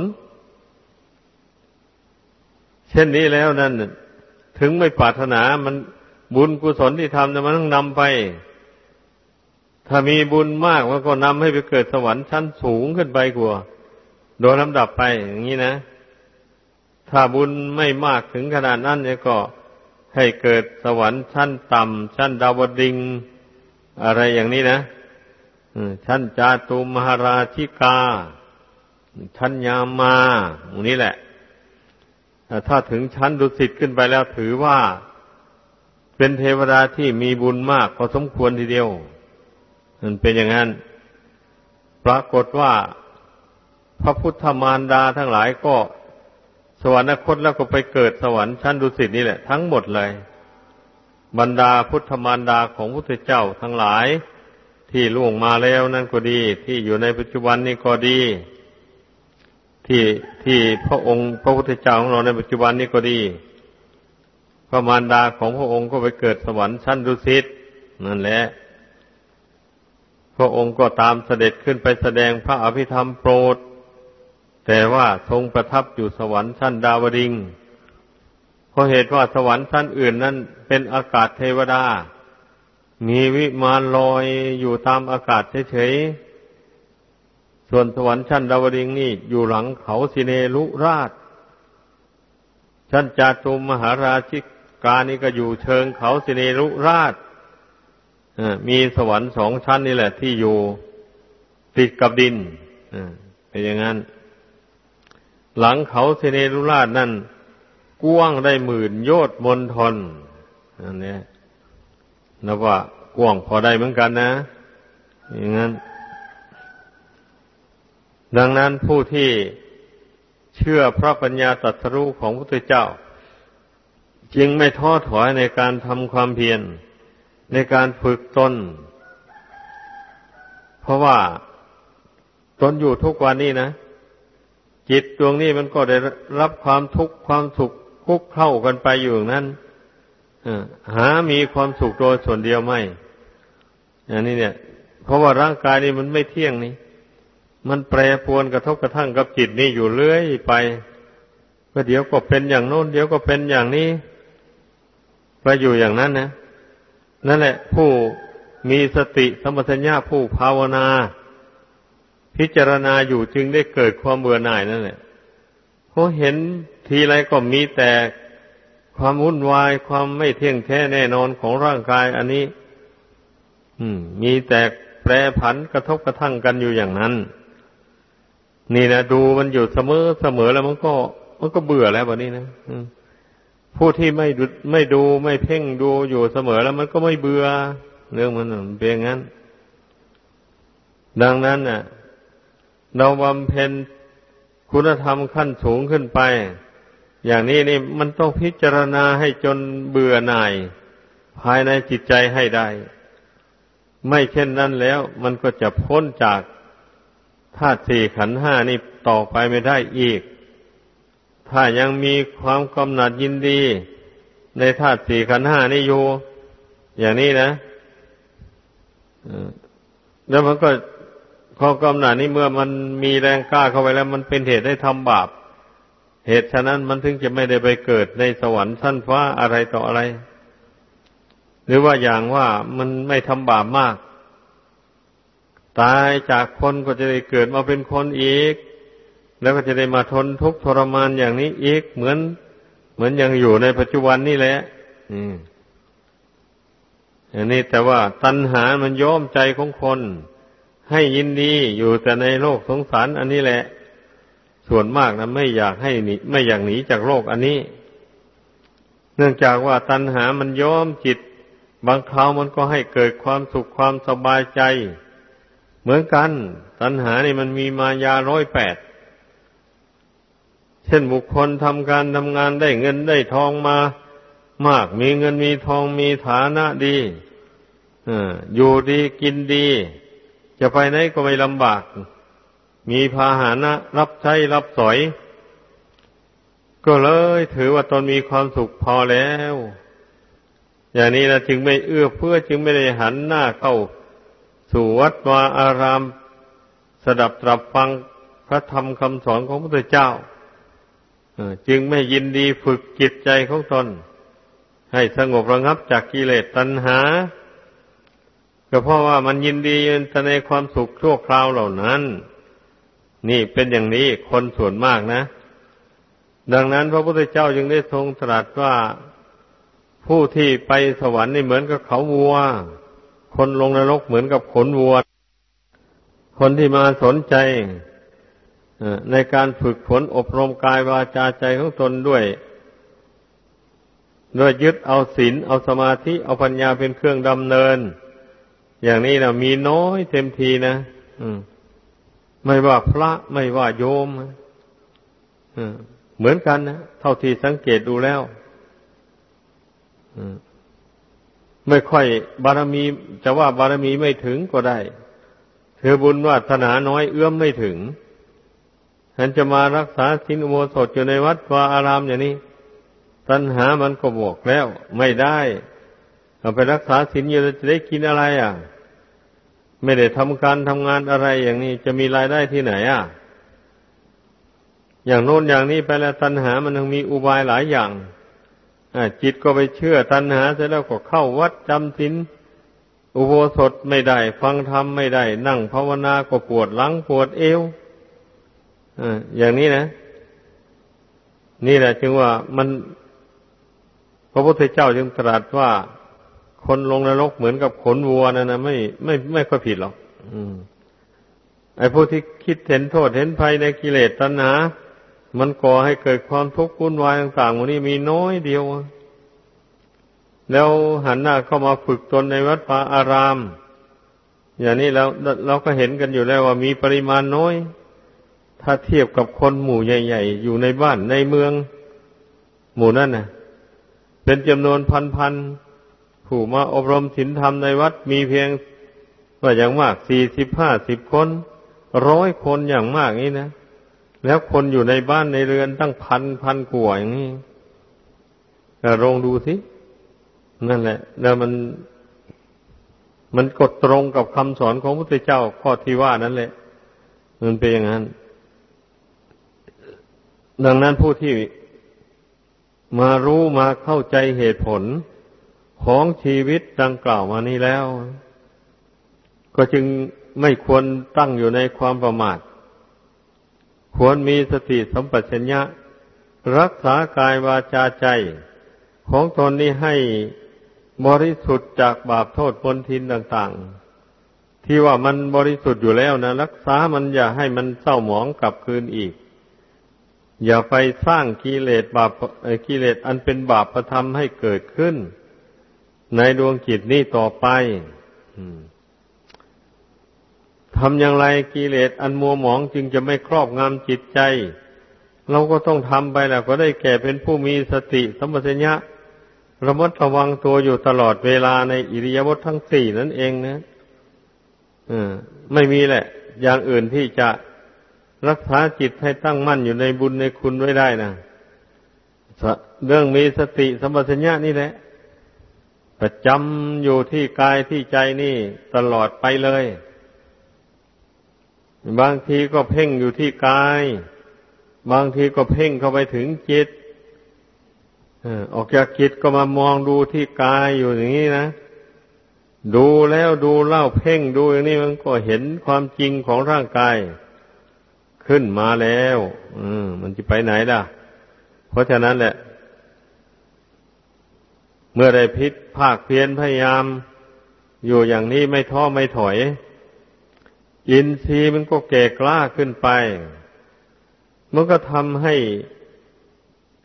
เช่นนี้แล้วนั่น ถึงไม่ปรารถนามันบุญกุศลที่ทำมันต้องนำไป ถ้ามีบุญมากมันก็นำให้ไปเกิดสวรรค์ชั้นสูงขึ้นไปกว่า โดยลำดับไปอย่างนี้นะ ถ้าบุญไม่มากถึงขนาดนั้นเนี่ยก็ให้เกิดสวรรค์ชั้นต่ำชั้นดาวดิงอะไรอย่างนี้นะชั้นจาตุมหาราชิกา ชั้นยามาตรงนี้แหละ ถ้าถึงชั้นดุสิตขึ้นไปแล้วถือว่า เป็นเทวดาที่มีบุญมากพอสมควรทีเดียว มันเป็นอย่างนั้น ปรากฏว่าพระพุทธมารดาทั้งหลายก็สวรรคตแล้วก็ไปเกิดสวรรค์ชั้นดุสิตนี่แหละ ทั้งหมดเลย บรรดาพุทธมารดาของพุทธเจ้าทั้งหลายที่ล่วงมาแล้วนั่นก็ดี ที่อยู่ในปัจจุบันนี่ก็ดี ที่ที่พระองค์พระพุทธเจ้าของเราในปัจจุบันนี่ก็ดี พระมารดาของพระองค์ก็ไปเกิดสวรรค์ชั้นดุสิตนั่นแหละ พระองค์ก็ตามเสด็จขึ้นไปแสดงพระอภิธรรมโปรด แต่ว่าทรงประทับอยู่สวรรค์ชั้นดาวดิงเพราะเหตุว่าสวรรค์ชั้นอื่นนั้นเป็นอากาศเทวดา มีวิมานลอยอยู่ตามอากาศเฉยๆ ส่วนสวรรค์ชั้นดาวดิงนี่อยู่หลังเขาสิเนลุราช ชั้นจาตุมมหาราชิกานี่ก็อยู่เชิงเขาสิเนลุราช มีสวรรค์สองชั้นนี่แหละ ที่อยู่ติดกับดินเป็นอย่างนั้น หลังเขาเซเนรุราชนั่นกว้างได้หมื่นโยชน์มนทนอันนี้นับว่ากว้างพอได้เหมือนกันนะ อย่างนั้น ดังนั้นผู้ที่เชื่อพระปัญญาตรัสรู้ของพระพุทธเจ้า จึงไม่ท้อถอยในการทำความเพียร ในการฝึกตน เพราะว่าตนอยู่ทุกวันนี้นะ จิตดวงนี้มันก็ได้รับความทุกข์ความสุขคุกเข้ากันไปอยู่อย่างนั้นหามีความสุขโดยส่วนเดียวไม่อันนี้เนี่ย เพราะว่าร่างกายนี่มันไม่เที่ยงนี่ มันแปรปรวนกระทบกระทั่งกับจิตนี่อยู่เรื่อยไปก็เดี๋ยวก็เป็นอย่างโน้น เดี๋ยวก็เป็นอย่างนี้ ไปอยู่อย่างนั้นนะ นั่นแหละ ผู้มีสติสมัชัญญาผู้ภาวนา พิจารณาอยู่จึงได้เกิดความเบื่อหน่ายนั่นแหละเพราะเห็นทีไรก็มีแต่ความวุ่นวายความไม่เที่ยงแท้แน่นอนของร่างกายอันนี้ อืม มีแต่แปรผันกระทบกระทั่งกันอยู่อย่างนั้น นี่นะดูมันอยู่เสมอเสมอแล้วมันก็ มันก็เบื่อแล้วแบบนี้นะ ผู้ที่ไม่ดูไม่ดูไม่เพ่งดูอยู่เสมอแล้วมันก็ไม่เบื่อเรื่องมันเป็นอย่างนั้น ดังนั้นน่ะ เราบำเพ็ญคุณธรรมขั้นสูงขึ้นไป อย่างนี้นี่มันต้องพิจารณาให้จนเบื่อหน่าย ภายในจิตใจให้ได้ ไม่เช่นนั้นแล้ว มันก็จะพ้นจากธาตุสี่ขันห้านี่ต่อไปไม่ได้อีก ถ้ายังมีความกำหนัดยินดี ในธาตุสี่ขันห้านี่อยู่ อย่างนี้นะแล้วมันก็ความกำหนัดนี้เมื่อมันมีแรงกล้าเข้าไปแล้ว มันเป็นเหตุให้ทำบาป เหตุฉะนั้นมันถึงจะไม่ได้ไปเกิดในสวรรค์ชั้นฟ้าอะไรต่ออะไร หรือว่าอย่างว่ามันไม่ทำบาปมาก ตายจากคนก็จะได้เกิดมาเป็นคนอีก แล้วก็จะได้มาทนทุกข์ทรมานอย่างนี้อีกเหมือน เหมือนยังอยู่ในปัจจุบันนี่แหละอันนี้แต่ว่าตัณหามันย้อมใจของคน ให้ยินดีอยู่แต่ในโลกสงสารอันนี้แหละ ส่วนมากนะไม่อยากให้หนีไม่อยากหนีจากโลกอันนี้ เนื่องจากว่าตัณหามันย้อมจิต บางคราวมันก็ให้เกิดความสุขความสบายใจ เหมือนกัน ตัณหานี่มันมีมายาร้อยแปด เช่นบุคคลทำการทำงานได้เงินได้ทองมามาก มีเงินมีทองมีฐานะดีอยู่ดีกินดี จะไปไหนก็ไม่ลำบาก มีพาหานะรับใช้รับสอย ก็เลยถือว่าตนมีความสุขพอแล้ว อย่างนี้นะจึงไม่เอื้อเพื่อจึงไม่ได้หันหน้าเข้า สู่วัดวาอาราม สดับตรับฟังพระธรรมคำสอนของพระพุทธเจ้า จึงไม่ยินดีฝึกจิตใจของตน ให้สงบระงับจากกิเลสตัณหา ก็เพราะว่ามันยินดียินในความสุขชั่วคราวเหล่านั้น นี่เป็นอย่างนี้คนส่วนมากนะ ดังนั้นพระพุทธเจ้าจึงได้ทรงตรัสว่าผู้ที่ไปสวรรค์นี่เหมือนกับเขาวัว คนลงนรกเหมือนกับขนวัว คนที่มาสนใจ ในการฝึกฝนอบรมกายวาจาใจของตนด้วยโดยยึดเอาศีลเอาสมาธิเอาปัญญาเป็นเครื่องดำเนิน อย่างนี้นะมีน้อยเต็มทีนะไม่ว่าพระไม่ว่าโยมเหมือนกันนะเท่าที่สังเกตดูแล้วไม่ค่อยบารมีจะว่าบารมีไม่ถึงก็ได้เธอบุญวาสนาน้อยเอื้อมไม่ถึง ฉันจะมารักษาสินอุโบสถอยู่ในวัดวาอารามอย่างนี้ ตัณหามันก็บอกแล้ว ไม่ได้เอาไปรักษาศีลอยู่จะได้กินอะไรอะ ไม่ได้ทำการทำงานอะไรอย่างนี้ จะมีรายได้ที่ไหนอะ อย่างโน้นอย่างนี้ไปแล้วตัณหามันยังมีอุบายหลายอย่างจิตก็ไปเชื่อตัณหาเสร็จแล้วก็เข้าวัดจำศีลอุโบสถไม่ได้ ฟังธรรมไม่ได้ นั่งภาวนาก็ปวดหลังปวดเอว อย่างนี้นะ นี่แหละจึงว่ามัน พระพุทธเจ้าจึงตรัสว่าคนลงนรกเหมือนกับขนวัวนั่นนะไม่ไม่ไม่ค่อยผิดหรอกไอ้ผู้ที่คิดเห็นโทษเห็นภัยในกิเลสตัณหา มันก่อให้เกิดความทุกข์วุ่นวายต่างๆวันนี้มีน้อยเดียว แล้วหันหน้าเข้ามาฝึกตนในวัดป่าอาราม อย่างนี้แล้วเราก็เห็นกันอยู่แล้วว่ามีปริมาณน้อย ถ้าเทียบกับคนหมู่ใหญ่ ๆ อยู่ในบ้านในเมือง หมู่นั่นนะเป็นจำนวนพันๆผู้มาอบรมศีลธรรมในวัดมีเพียงว่าอย่างมากสี่สิบห้าสิบคนร้อยคนอย่างมากนี้นะแล้วคนอยู่ในบ้านในเรือนตั้งพันพันกว่าอย่างนี้ลองดูสินั่นแหละ แล้วมัน มันกดตรงกับคำสอนของพระพุทธเจ้าข้อที่ว่านั่นแหละ มันเป็นอย่างนั้น ดังนั้นผู้ที่มารู้มาเข้าใจเหตุผลของชีวิตดังกล่าวมานี้แล้ว ก็จึงไม่ควรตั้งอยู่ในความประมาท ควรมีสติสัมปชัญญะ รักษากายวาจาใจ ของตนนี้ให้บริสุทธิ์จากบาปโทษปนทินต่างๆ ที่ว่ามันบริสุทธิ์อยู่แล้วนะ รักษามันอย่าให้มันเศร้าหมองกลับคืนอีก อย่าไปสร้างกิเลสบาปกิเลสอันเป็นบาปประทำให้เกิดขึ้น ในดวงจิตนี้ต่อไปทำอย่างไรกิเลสอันมัวหมองจึงจะไม่ครอบงำจิตใจ เราก็ต้องทำไปแหละก็ได้แก่เป็นผู้มีสติสัมปชัญญะระมัดระวังตัวอยู่ตลอดเวลาในอิริยาบถททั้งสี่นั่นเองนะไม่มีแหละ อย่างอื่นที่จะ รักษาจิตให้ตั้งมั่นอยู่ในบุญในคุณไว้ได้นะเรื่องมีสติสัมปชัญญะนี่แหละประจำอยู่ที่กายที่ใจนี่ตลอดไปเลย บางทีก็เพ่งอยู่ที่กาย บางทีก็เพ่งเข้าไปถึงจิตออกจากจิตก็มามองดูที่กายอยู่อย่างนี้นะ ดูแล้วดูเล่าเพ่งดูอย่างนี้มันก็เห็นความจริงของร่างกาย ขึ้นมาแล้วอืมมันจะไปไหนล่ะ เพราะฉะนั้นแหละ เมื่อได้พิษภาคเพียนพยายาม อยู่อย่างนี้ไม่ท้อไม่ถอย อินทรีย์มันก็แก่กล้าขึ้นไป มันก็ทำให้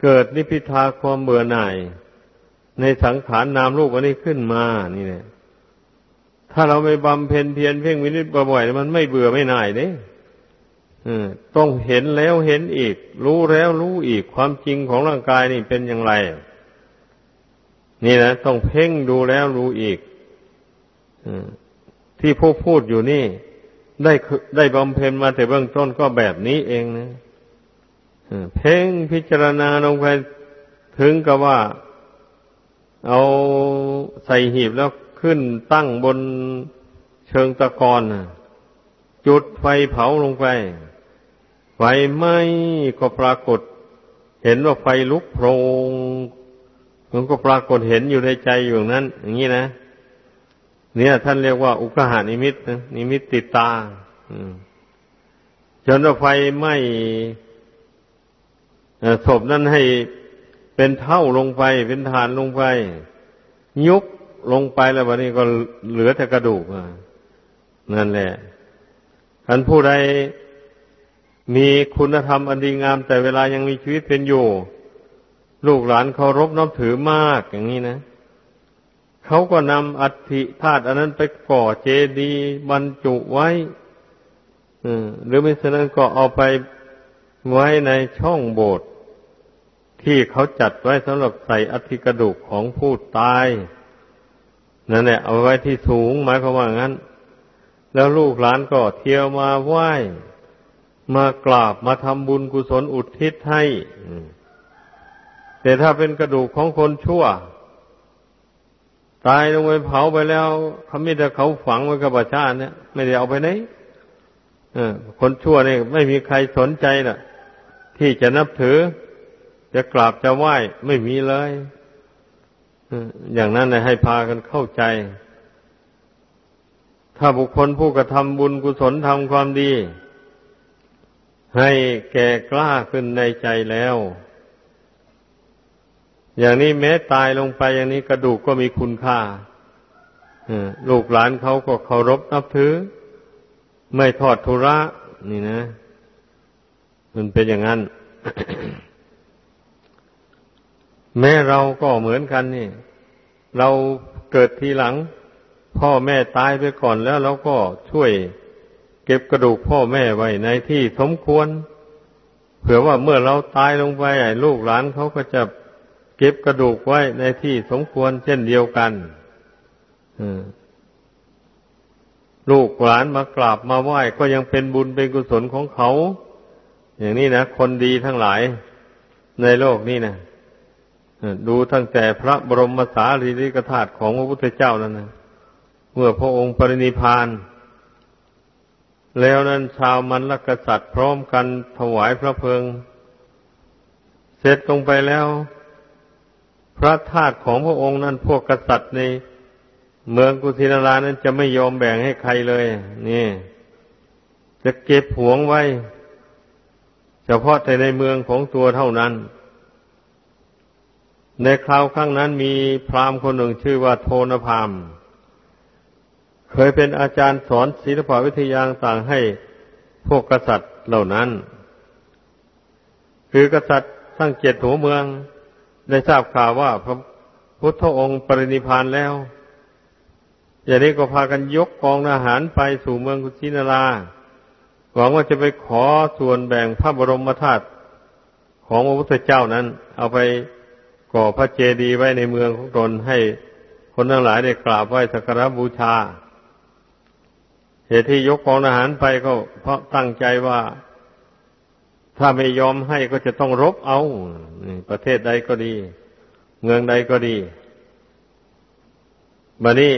เกิดนิพิทาความเบื่อหน่าย ในสังขารนามรูปอันนี้ขึ้นมา นี่เนี่ยถ้าเราไม่บำเพ็ญเพียรเพ่งวินิจบ่อยๆมันไม่เบื่อไม่หน่ายเนี่ย ต้องเห็นแล้วเห็นอีก รู้แล้วรู้อีกความจริงของร่างกายนี่เป็นอย่างไร นี่นะต้องเพ่งดูแล้วรู้อีกที่ผู้พูดอยู่นี่ ได้ได้บำเพ็ญมาแต่เบื้องต้นก็แบบนี้เองนะเพ่งพิจารณาลงไปถึงกับว่า เอาใส่หีบแล้วขึ้นตั้งบนเชิงตะกอนจุดไฟเผาลงไป ไฟไหม้ก็ปรากฏ เห็นว่าไฟลุกโพรงมันก็ปรากฏเห็นอยู่ในใจอยู่นั้น อย่างนี้นะเนี่ยท่านเรียกว่าอุกหานิมิตนะนิมิตติดตาจนว่าไฟไหม้ศพนั้นให้เป็นเท่าลงไป เป็นฐานลงไป ยุบลงไปแล้ววันนี้ก็เหลือแต่กระดูกนั่นแหละท่านผู้ใด มีคุณธรรมอันดีงาม แต่เวลายังมีชีวิตเป็นอยู่ ลูกหลานเคารพนับถือมากอย่างนี้นะเขาก็นำอัฐิธาตุอันนั้นไปก่อเจดีย์บรรจุไว้หรือไม่เช่นนั้นก็เอาไปไว้ในช่องโบสถ์ที่เขาจัดไว้สำหรับใส่อัฐิกระดูกของผู้ตายนั่นแหละเอาไว้ที่สูงหมายความว่างั้น แล้วลูกหลานก็เที่ยวมาไหว้ มากราบมาทำบุญกุศลอุทิศให้แต่ถ้าเป็นกระดูกของคนชั่ว ตายลงไปเผาไปแล้วเขาไม่ได้เขาฝังไว้กับประชาเนี่ย ไม่ได้เอาไปไหนคนชั่วเนี่ยไม่มีใครสนใจน่ะ ที่จะนับถือ จะกราบจะไหว้ไม่มีเลยอย่างนั้นให้พากันเข้าใจ ถ้าบุคคลผู้กระทำบุญกุศลทำความดี ให้แก่กล้าขึ้นในใจแล้ว อย่างนี้แม้ตายลงไปอย่างนี้กระดูกก็มีคุณค่าลูกหลานเขาก็เคารพนับถือ ไม่ทอดทุระ นี่นะ มันเป็นอย่างนั้น แม่เราก็เหมือนกันนี่ เราเกิดทีหลัง พ่อแม่ตายไปก่อนแล้วเราก็ช่วย เก็บกระดูกพ่อแม่ไว้ในที่สมควร เผื่อว่าเมื่อเราตายลงไปไอ้ลูกหลานเขาก็จะเก็บกระดูกไว้ในที่สมควรเช่นเดียวกันลูกหลานมากราบมาไหว้ก็ยังเป็นบุญเป็นกุศลของเขา อย่างนี้นะคนดีทั้งหลายในโลกนี้นะดูตั้งแต่พระบรมสารีริกธาตุของพระพุทธเจ้านั้นนะเมื่อพระองค์ปรินิพาน แล้วนั้นชาวมันลกษัตริย์พร้อมกันถวายพระเพลิง เสร็จลงไปแล้ว พระธาตุของพระองค์นั้นพวกกษัตริย์ในเมืองกุสินารานั้นจะไม่ยอมแบ่งให้ใครเลย นี่ จะเก็บหวงไว้ เฉพาะแต่ในเมืองของตัวเท่านั้น ในคราวข้างนั้นมีพราหมณ์คนหนึ่งชื่อว่าโทนพาม เคยเป็นอาจารย์สอนศิลปวิทยาต่างให้พวกกษัตริย์เหล่านั้น คือกษัตริย์ทั้งเจ็ดหัวเมือง ได้ทราบข่าวว่าพระพุทธองค์ปรินิพานแล้ว อย่างนี้ก็พากันยกกองอาหารไปสู่เมืองกุชินาราหวังว่าจะไปขอส่วนแบ่งพระบรมธาตุของพระพุทธเจ้านั้น เอาไปก่อพระเจดีย์ไว้ในเมืองของตนให้คนทั้งหลายได้กราบไหว้สักการบูชา เหตุที่ยกกองทหารไปก็ เพราะตั้งใจว่า ถ้าไม่ยอมให้ก็จะต้องรบเอาประเทศใดก็ดี เมืองใดก็ดีบัดนี้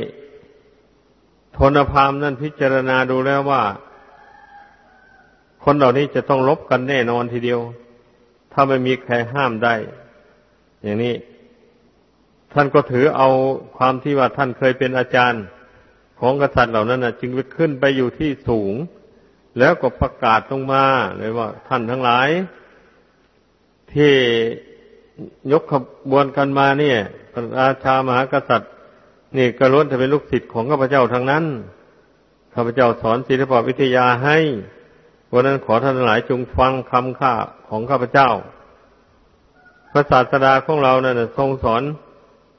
ทนพามนั่นพิจารณาดูแล้วว่า คนเหล่านี้จะต้องรบกันแน่นอนทีเดียว ถ้าไม่มีใครห้ามได้ อย่างนี้ ท่านก็ถือเอาความที่ว่าท่านเคยเป็นอาจารย์ ของกษัตริย์เหล่านั้นนะจึงไปขึ้นไปอยู่ที่สูง แล้วก็ประกาศลงมาเลยว่า ท่านทั้งหลาย ที่ยกขบวนกันมาเนี่ยพระราชามหากษัตริย์ นี่กระล้วนจะเป็นลูกศิษย์ของข้าพเจ้าทั้งนั้นข้าพเจ้าสอนศิลปวิทยาให้วันนั้นขอท่านหลายจงฟังคำข้าของข้าพเจ้า พระศาสดาของเรานะ่ะทรงสอน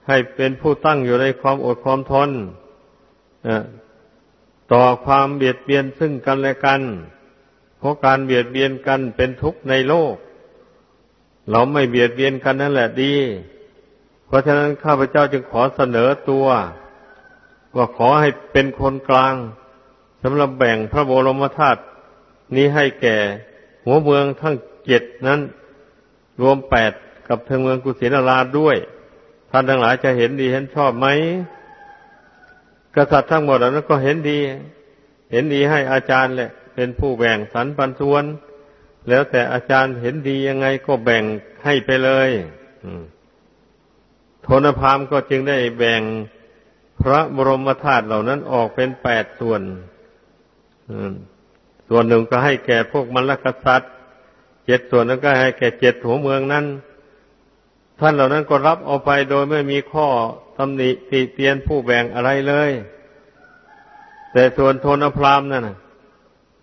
ให้เป็นผู้ตั้งอยู่ในความอดความทน ต่อความเบียดเบียนซึ่งกันและกัน เพราะการเบียดเบียนกันเป็นทุกข์ในโลก เราไม่เบียดเบียนกันนั่นแหละดี เพราะฉะนั้นข้าพเจ้าจึงขอเสนอตัว ว่าขอให้เป็นคนกลางสำหรับแบ่งพระบรมธาตุนี้ให้แก่ หัวเมืองทั้งเจ็ดนั้น รวมแปดกับเทิงเมืองกุสินาราด้วย ท่านทั้งหลายจะเห็นดีเห็นชอบไหม กษัตริย์ทั้งหมดนั้นก็เห็นดี เห็นดีให้อาจารย์แหละ เป็นผู้แบ่งสรรปันส่วน แล้วแต่อาจารย์เห็นดียังไงก็แบ่งให้ไปเลยโทนพามก็จึงได้แบ่งพระบรมธาตุเหล่านั้นออกเป็นแปดส่วนส่วนหนึ่งก็ให้แก่พวกมรรคษัตริย์เจ็ดส่วนนั้นก็ให้แก่เจ็ดหัวเมืองนั้น ท่านเหล่านั้นก็รับเอาไปโดยไม่มีข้อ ตำหนิติเตียนผู้แบ่งอะไรเลย แต่ส่วนโทนพรามนั่น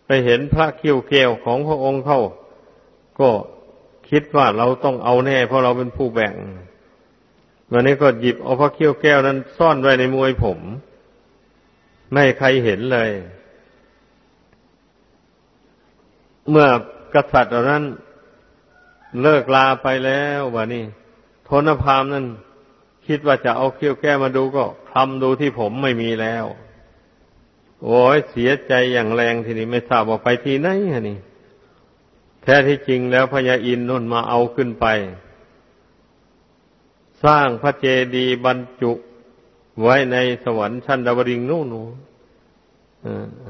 ไปเห็นพระคิ้วเกลวของพระองค์เข้าก็คิดว่าเราต้องเอาแน่ เพราะเราเป็นผู้แบ่งวันนี้ก็หยิบเอาพระคิ้วแก้วนั้น ซ่อนไว้ในมวยผม ไม่ให้ใครเห็นเลย เมื่อกษัตริย์เหล่านั้น เลิกลาไปแล้ววะนี่โทนพรามนั้น คิดว่าจะเอาเขี้ยวแก้มาดูก็คลำดูที่ผมไม่มีแล้ว โอ้ยเสียใจอย่างแรงทีนี้ไม่ทราบว่าไปที่ไหนฮะนี่ แท้ที่จริงแล้วพญาอินนุ่นมาเอาขึ้นไป สร้างพระเจดีย์บรรจุไว้ในสวรรค์ชั้นดาวริงนู่น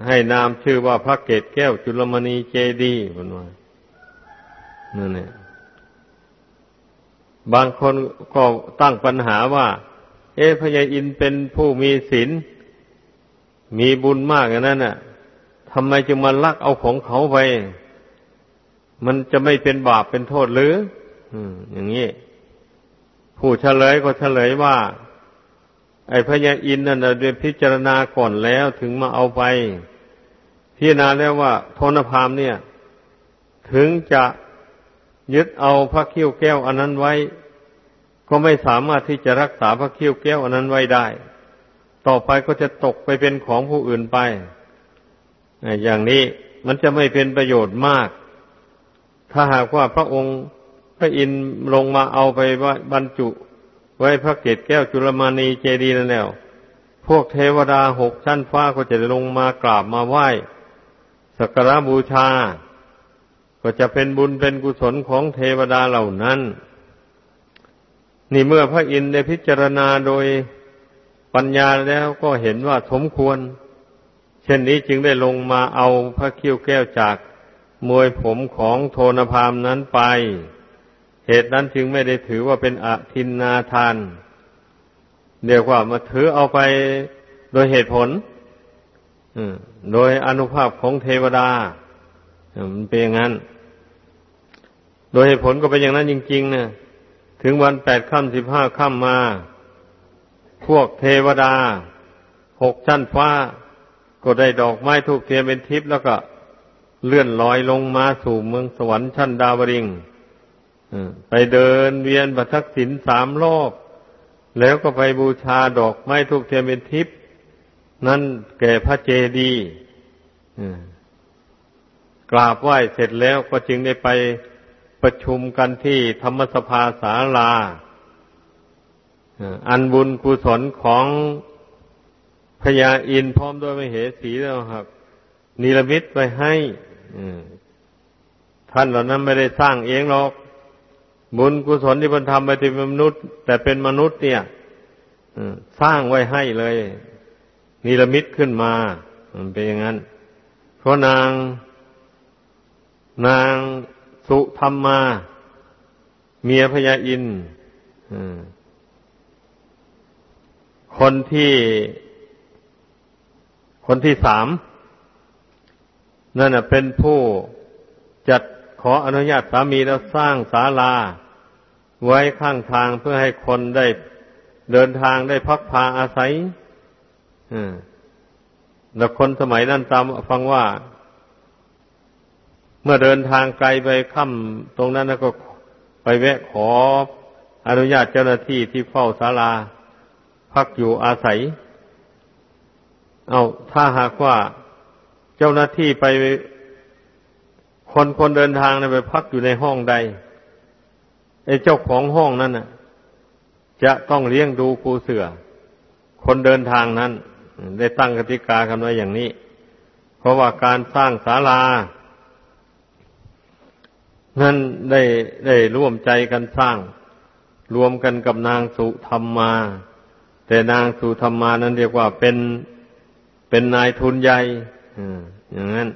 ให้นามชื่อว่าพระเกศแก้วจุลมณีเจดีย์นว่านั่นแหละ บางคนก็ตั้งปัญหาว่า เอ๊ะพญาอินเป็นผู้มีศีลมีบุญมากอย่างนั้นน่ะทำไมจึงมาลักเอาของเขาไป มันจะไม่เป็นบาปเป็นโทษหรืออย่างนี้ ผู้เฉลยก็เฉลยว่า ไอ้พญาอินนั่นเดยพิจารณาก่อนแล้วถึงมาเอาไป พิจารณาแล้วว่าโทนพามเนี่ย ถึงจะ ยึดเอาพระคิ้ยวแก้วอันนั้นไว้ ก็ไม่สามารถที่จะรักษาพระคิ้ยวแก้วอันนั้นไว้ได้ ต่อไปก็จะตกไปเป็นของผู้อื่นไปอย่างนี้มันจะไม่เป็นประโยชน์มาก ถ้าหากว่าพระองค์พระอินทร์ลงมาเอาไปบรรจุ ไว้พระเกศแก้วจุลมานีเจดีนั่นแล้วพวกเทวดาหกชั้นฟ้าก็จะลงมากราบมาไหว้สักการะบูชา ก็จะเป็นบุญเป็นกุศลของเทวดาเหล่านั้น นี่เมื่อพระอินทร์ได้พิจารณาโดยปัญญาแล้วก็เห็นว่าสมควร เช่นนี้จึงได้ลงมาเอาพระคิ้วแก้วจากมวยผมของโทนพามนั้นไป เหตุนั้นจึงไม่ได้ถือว่าเป็นอทินนาทานเดี๋ยวว่ามาถือเอาไปโดยเหตุผลโดยอนุภาพของเทวดามันเป็นอย่างนั้น โดยเหตุผลก็เป็นอย่างนั้นจริงๆนะถึงวันแปดค่ำสิบห้าค่ำมา พวกเทวดาหกชั้นฟ้า ก็ได้ดอกไม้ทูกเทียนเป็นทิพย์แล้วก็เลื่อนลอยลงมาสู่เมืองสวรรค์ชั้นดาวริงไปเดินเวียนบัทักษิณสามรอบแล้วก็ไปบูชาดอกไม้ทูกเทียนเป็นทิพย์นั่นแก่พระเจดีย์กราบไหว้เสร็จแล้วก็จึงได้ไป ประชุมกันที่ธรรมสภาศาลา อันบุญกุศลของพญาอินพร้อมด้วยมเหสีแล้วครับนิรมิตไปให้ท่านเหล่านั้นไม่ได้สร้างเองหรอก บุญกุศลที่พันทำไปเป็นมนุษย์ แต่เป็นมนุษย์เนี่ยสร้างไว้ให้เลยนิรมิตขึ้นมามันเป็นอย่างนั้น เพราะนางนาง สุธรรมมา เมียพญาอินคนที่ คนที่สามนั่นเป็นผู้จัดขออนุญาตสามีแล้วสร้างศาลา ไว้ข้างทางเพื่อให้คนได้เดินทางได้พักพาอาศัยแล้วคนสมัยนั้นตามฟังว่า เมื่อเดินทางไกลไปค่ำตรงนั้นแล้วก็ไปแวะขออนุญาตเจ้าหน้าที่ที่เฝ้าศาลา พักอยู่อาศัย เอาถ้าหากว่าเจ้าหน้าที่ไปคนคนเดินทางไปพักอยู่ในห้องใดไอ้เจ้าของห้องนั้นน่ะ จะต้องเลี้ยงดูครูเสือ คนเดินทางนั้น ได้ตั้งกติกากันไว้อย่างนี้ เพราะว่าการสร้างศาลา นั้นได้ได้ร่วมใจกันสร้าง รวมกันกับนางสุธรรมมาแต่นางสุธรรมมานั้นเรียกว่าเป็นเป็นนายทุนใหญ่อย่างนั้น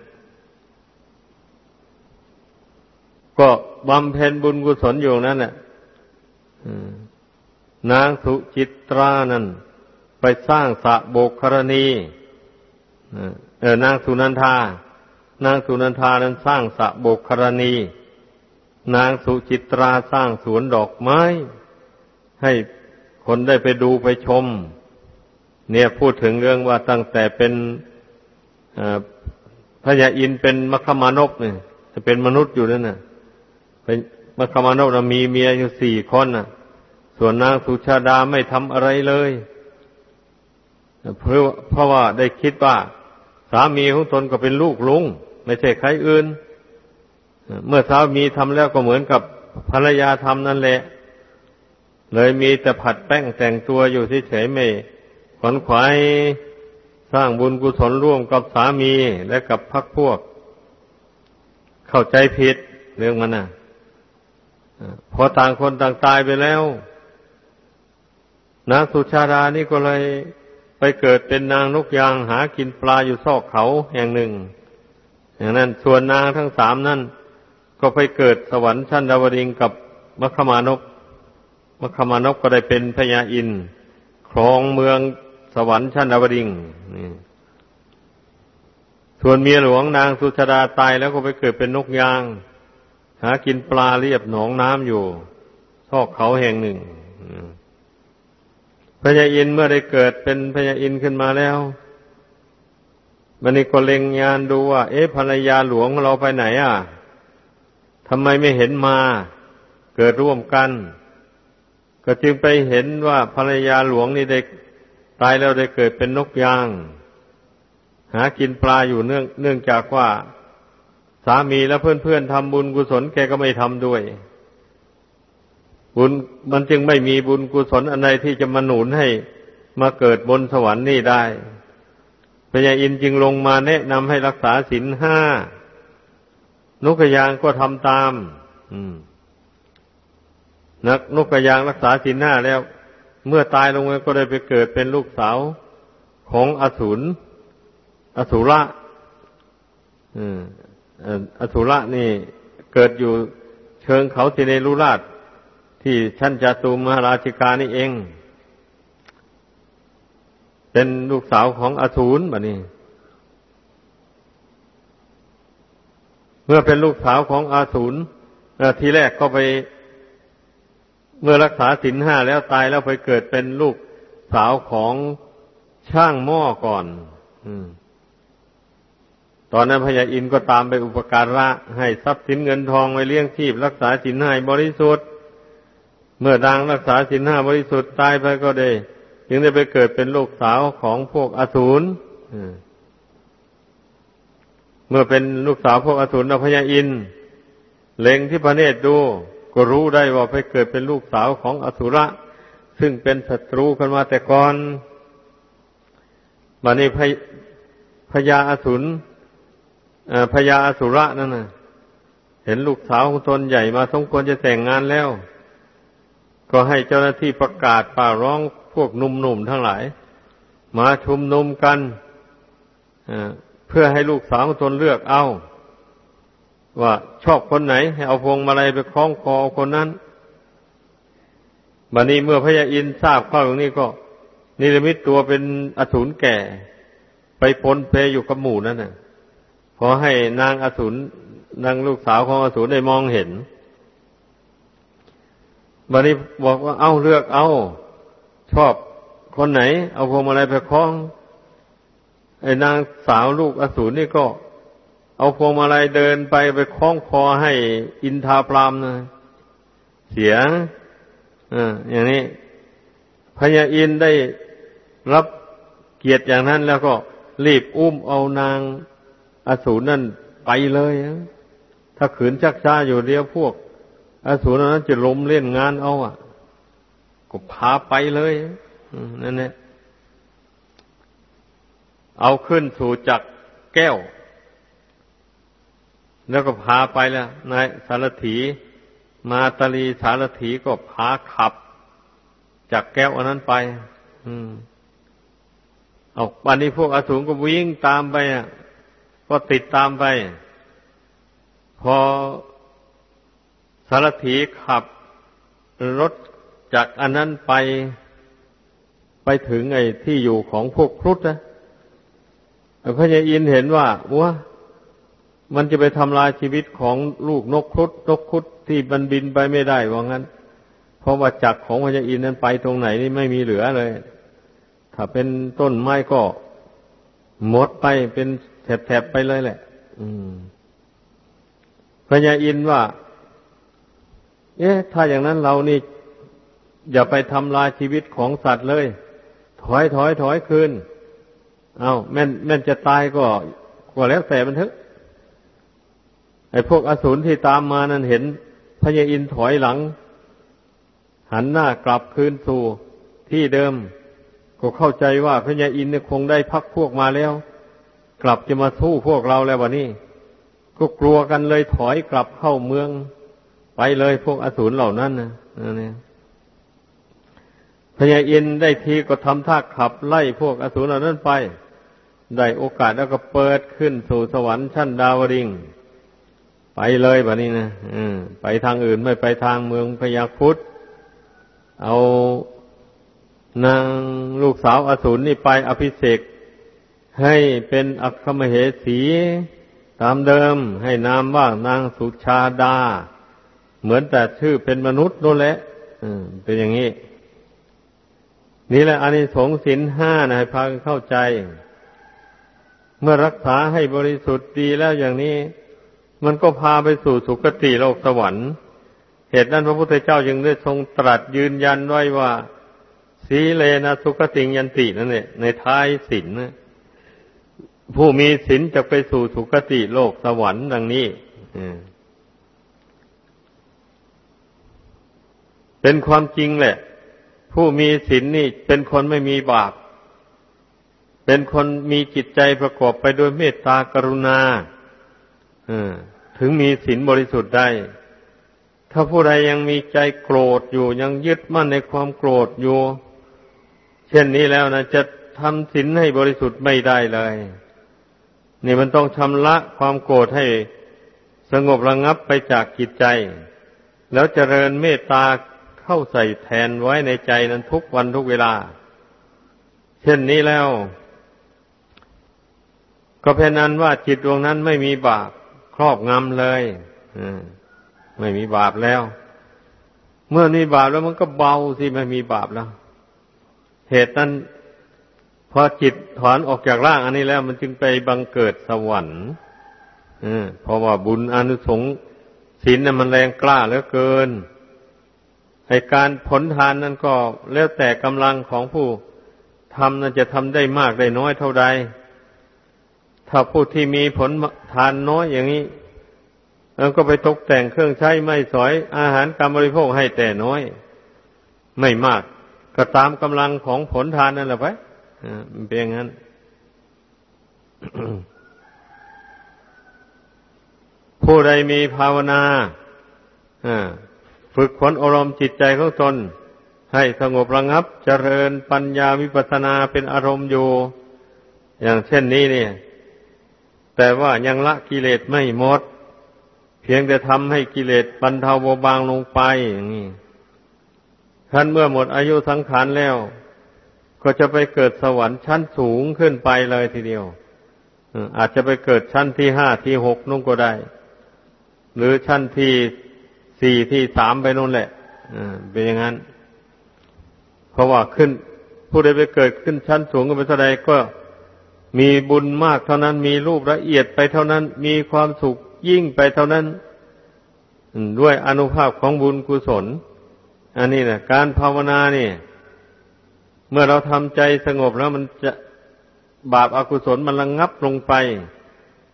ก็บำเพ็ญบุญกุศลอยู่นั่นแหละนางสุจิตรานั้น ไปสร้างสะโบกครณีเออนางสุนันทา นางสุนันทานั้นสร้างสะโบกครณี นางสุจิตราสร้างสวนดอกไม้ ให้คนได้ไปดูไปชม เนี่ยพูดถึงเรื่องว่าตั้งแต่เป็นพระยาอินเป็นมคมานพเนี่ยจะเป็นมนุษย์อยู่นั่นน่ะ เป็นมคมานพมีเมียอยู่สี่คนน่ะ ส่วนนางสุชาดาไม่ทำอะไรเลยเพราะเพราะว่าได้คิดว่า สามีของตนก็เป็นลูกลุง ไม่ใช่ใครอื่น เมื่อสามีทำแล้วก็เหมือนกับภรรยาทำนั่นแหละ เลยมีแต่ผัดแป้งแต่งตัวอยู่เฉยๆไม่ขวนขวายสร้างบุญกุศลร่วมกับสามีและกับพักพวก เข้าใจผิดเรื่องมันนะพอต่างคนต่างตายไปแล้วนางสุชาดานี่ก็เลยไปเกิดเป็นนางนกยางหากินปลาอยู่ซอกเขาแห่งหนึ่ง อย่างนั้นส่วนนางทั้งสามนั่น ก็ไปเกิดสวรรค์ชั้นดาวดิงกับมัคคมานกมัคคมานกก็ได้เป็นพญาอินครองเมืองสวรรค์ชั้นดาวดิงส่วนเมียหลวงนางสุชาดาตายแล้วก็ไปเกิดเป็นนกยาง หากินปลาเรียบหนองน้ำอยู่ซอกเขาแห่งหนึ่งพญาอินเมื่อได้เกิดเป็นพญาอินขึ้นมาแล้วมันนี่ก็เล็งยานดูว่า เอ๊ะภรรยาหลวงเราไปไหนอะ ทำไมไม่เห็นมาเกิดร่วมกัน ก็จึงไปเห็นว่าภรรยาหลวงนี่ได้ตายแล้วได้เกิดเป็นนกยาง หากินปลาอยู่เนื่องเนื่องจากว่า สามีและเพื่อนๆทำบุญกุศลแกก็ไม่ทำด้วย บุญมันจึงไม่มีบุญกุศลอันใดที่จะมาหนุนให้มาเกิดบนสวรรค์นี่ได้พญาอินจึงลงมาแนะนำให้รักษาศีลห้า นุกระยางก็ทำตามนักนกยางรักษาศีลห้าแล้ว เมื่อตายลงไปก็ได้ไปเกิดเป็นลูกสาวของอสูรอสุระอสุระนี่เกิดอยู่เชิงเขาสิเนรุราช ที่ชั้นจตุมหาราชิกานี่เอง เป็นลูกสาวของอสูรแบบนี้ เมื่อเป็นลูกสาวของอาสูรทีแรกก็ไป เมื่อรักษาศีลห้าแล้วตายแล้วไปเกิดเป็นลูกสาวของช่างหม้อก่อนตอนนั้นพญาอินก็ตามไปอุปการะ ให้ทรัพย์สินเงินทองไว้เลี้ยงชีพ รักษาศีลห้าบริสุทธิ์ เมื่อดังรักษาสินห้าบริสุทธิ์ตายไปก็ได้ จึงได้ไปเกิดเป็นลูกสาวของพวกอสูร เมื่อเป็นลูกสาวพวกอสูรนพญาอินเล็งที่พระเนตรดู ก็รู้ได้ว่าไปเกิดเป็นลูกสาวของอสุระ ซึ่งเป็นศัตรูกันมาแต่ก่อนบัดนี้พพญาอสูรพญาอสุระนั่นนะเห็นลูกสาวของตนใหญ่มาสมควรจะแต่งงานแล้ว ก็ให้เจ้าหน้าที่ประกาศป่าร้องพวกหนุ่มๆทั้งหลาย มาชุมนุมกัน เพื่อให้ลูกสาวตนเลือกเอา ว่าชอบคนไหน ให้เอาพวงมาลัยไปคล้องคอคนนั้นบัดนี้เมื่อพระยาอินทราบข้ออย่างนี้ก็ นิรมิตตัวเป็นอสูรแก่ ไปปนเพอยู่กับหมู่นั่นน่ะพอให้นางอสูรนางลูกสาวของอสูรได้มองเห็นบัดนี้บอกว่าเอาเลือกเอา ชอบคนไหน เอาพวงมาลัยไปคล้อง ไอ้นางสาวลูกอสูรนี่ก็ เอาพวงมาลัยเดินไปไปคล้องคอให้อินทาพรามนะเสียอ่าอย่างนี้พญาอินได้รับเกียรติอย่างนั้นแล้วก็รีบอุ้มเอานางอสูรนั่นไปเลยถ้าขืนชักช้าอยู่เดียวพวก อสูรนั้นจะล้มเล่นงานเอาอะก็พาไปเลยนั่นแหละ เอาขึ้นสู่จักแก้ว แล้วก็พาไปแล้วนายสารถี มาตาลีสารถีก็พาขับจากแก้วอันนั้นไป อืมเอาวันนี้พวกอสูรก็วิ่งตามไปอะก็ติดตามไป พอสารถีขับรถจากอันนั้นไป ไปถึงไอ้ที่อยู่ของพวกครุฑนะ พระยาอินเห็นว่าว่ามันจะไปทำลายชีวิตของลูกนกครุฑนกครุฑที่มันบินไปไม่ได้ว่างั้น เพราะว่าจักรของพระยาอินนั้นไปตรงไหนนี่ไม่มีเหลือเลย ถ้าเป็นต้นไม้ก็หมดไปเป็นแถบๆไปเลยแหละ อืมพระยาอินว่า เอ๊ะ ถ้าอย่างนั้นเรานี่ อย่าไปทำลายชีวิตของสัตว์เลย ถอยถอยถอยคืน เอาแม่นแม่นจะตายก็ก็แล้วแต่มันเถอะไอ้พวกอสูรที่ตามมานั้นเห็นพญาอินถอยหลัง หันหน้ากลับคืนสู่ที่เดิม ก็เข้าใจว่าพญาอินเนี่ยคงได้พักพวกมาแล้ว กลับจะมาสู้พวกเราแล้ววันนี้ก็กลัวกันเลยถอยกลับเข้าเมือง ไปเลยพวกอสูรเหล่านั้นนะนี่พญาอินได้ทีก็ทำท่าขับไล่พวกอสูรเหล่านั้นไป ได้โอกาสแล้วก็เปิดขึ้นสู่สวรรค์ชั้นดาวดิงไปเลยแบบนี้นะไปทางอื่นไม่ไปทางเมืองพยาคุดเอานางลูกสาวอสูรนี่ไปอภิเษกให้เป็นอัคมเหสีตามเดิมให้นามว่านางสุชาดา เหมือนแต่ชื่อเป็นมนุษย์นั่นแหละเป็นอย่างนี้ นี่แหละอานิสงส์สินห้านะให้พาเข้าใจ เมื่อรักษาให้บริสุทธิ์ดีแล้วอย่างนี้ มันก็พาไปสู่สุคติโลกสวรรค์ เหตุนั้นพระพุทธเจ้าจึงได้ทรงตรัสยืนยันไว้ว่าสีเลนะสุขติงยันตินั่นเนี่ยในท้ายศีลนะผู้มีศีลจะไปสู่สุคติโลกสวรรค์ดังนี้เป็นความจริงแหละ ผู้มีศีลนนี่เป็นคนไม่มีบาป เป็นคนมีจิตใจประกอบไปด้วยเมตตากรุณาถึงมีศีลบริสุทธิ์ได้ ถ้าผู้ใดยังมีใจโกรธอยู่ยังยึดมั่นในความโกรธอยู่ เช่นนี้แล้วนะจะทำศีลให้บริสุทธิ์ไม่ได้เลย นี่มันต้องชำระความโกรธให้สงบระงับไปจากจิตใจ แล้วเจริญเมตตาเข้าใส่แทนไว้ในใจนั้นทุกวันทุกเวลา เช่นนี้แล้ว ก็เพราะนั้นว่าจิตดวงนั้นไม่มีบาปครอบงำเลยไม่มีบาปแล้ว เมื่อมีบาปแล้วมันก็เบาสิไม่มีบาปแล้ว เหตุนั้นพอจิตถอนออกจากร่างอันนี้แล้ว มันจึงไปบังเกิดสวรรค์เพราะว่าบุญอนุสงส์ศีลน่ะมันแรงกล้าเหลือเกินในการผลทานนั้นก็แล้วแต่กำลังของผู้ทำนั้นจะทำได้มากได้น้อยเท่าใด ถ้าผู้ที่มีผลทานน้อยอย่างนี้แล้วก็ไปตกแต่งเครื่องใช้ไม่สอยอาหารการบริโภคให้แต่น้อย ไม่มาก ก็ตามกำลังของผลทานนั่นแหละไปมันเป็นอย่างนั้นผู้ใดมีภาวนาฝึกฝนอารมณ์จิตใจของตนให้สงบระงับ เจริญปัญญาวิปัสนาเป็นอารมณ์อยู่ อย่างเช่นนี้เนี่ย แต่ว่ายังละกิเลสไม่หมด เพียงแต่ทำให้กิเลสบรรเทาเบาบางลงไปอย่างนี้ท่านเมื่อหมดอายุสังขารแล้ว ก็จะไปเกิดสวรรค์ชั้นสูงขึ้นไปเลยทีเดียวอาจจะไปเกิดชั้นที่ห้าที่หกนู่นก็ได้ หรือชั้นที่สี่ที่สามไปนู่นแหละเป็นอย่างนั้น เพราะว่าขึ้นผู้ใดไปเกิดขึ้นชั้นสูงก็ไปเท่าใดก็ มีบุญมากเท่านั้น มีรูปละเอียดไปเท่านั้น มีความสุขยิ่งไปเท่านั้น ด้วยอนุภาพของบุญกุศล อันนี้นะการภาวนาเนี่ยเมื่อเราทำใจสงบแล้วมันจะบาปอากุศลมันระงงับลงไป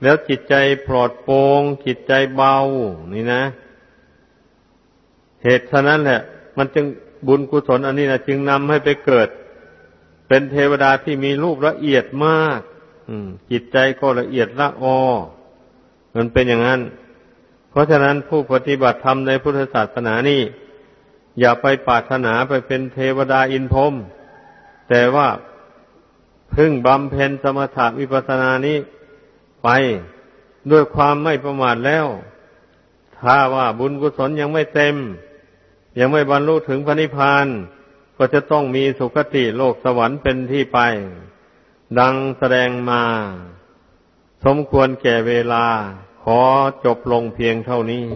แล้วจิตใจปลอดโปร่งจิตใจเบา นี่นะ เหตุฉะนั้นแหละ มันจึงบุญกุศลอันนี้นะจึงนำให้ไปเกิด เป็นเทวดาที่มีรูปละเอียดมากจิตใจก็ละเอียดละออมันเป็นอย่างนั้น เพราะฉะนั้นผู้ปฏิบัติธรรมในพุทธศาสนานี่ อย่าไปปรารถนาไปเป็นเทวดาอินพรมแต่ว่าพึ่งบำเพ็ญสมถะวิปัสสนานี้ไปด้วยความไม่ประมาทแล้ว ถ้าว่าบุญกุศลยังไม่เต็ม ยังไม่บรรลุถึงพระนิพพาน ก็จะต้องมีสุคติโลกสวรรค์เป็นที่ไป ดังแสดงมา สมควรแก่เวลา ขอจบลงเพียงเท่านี้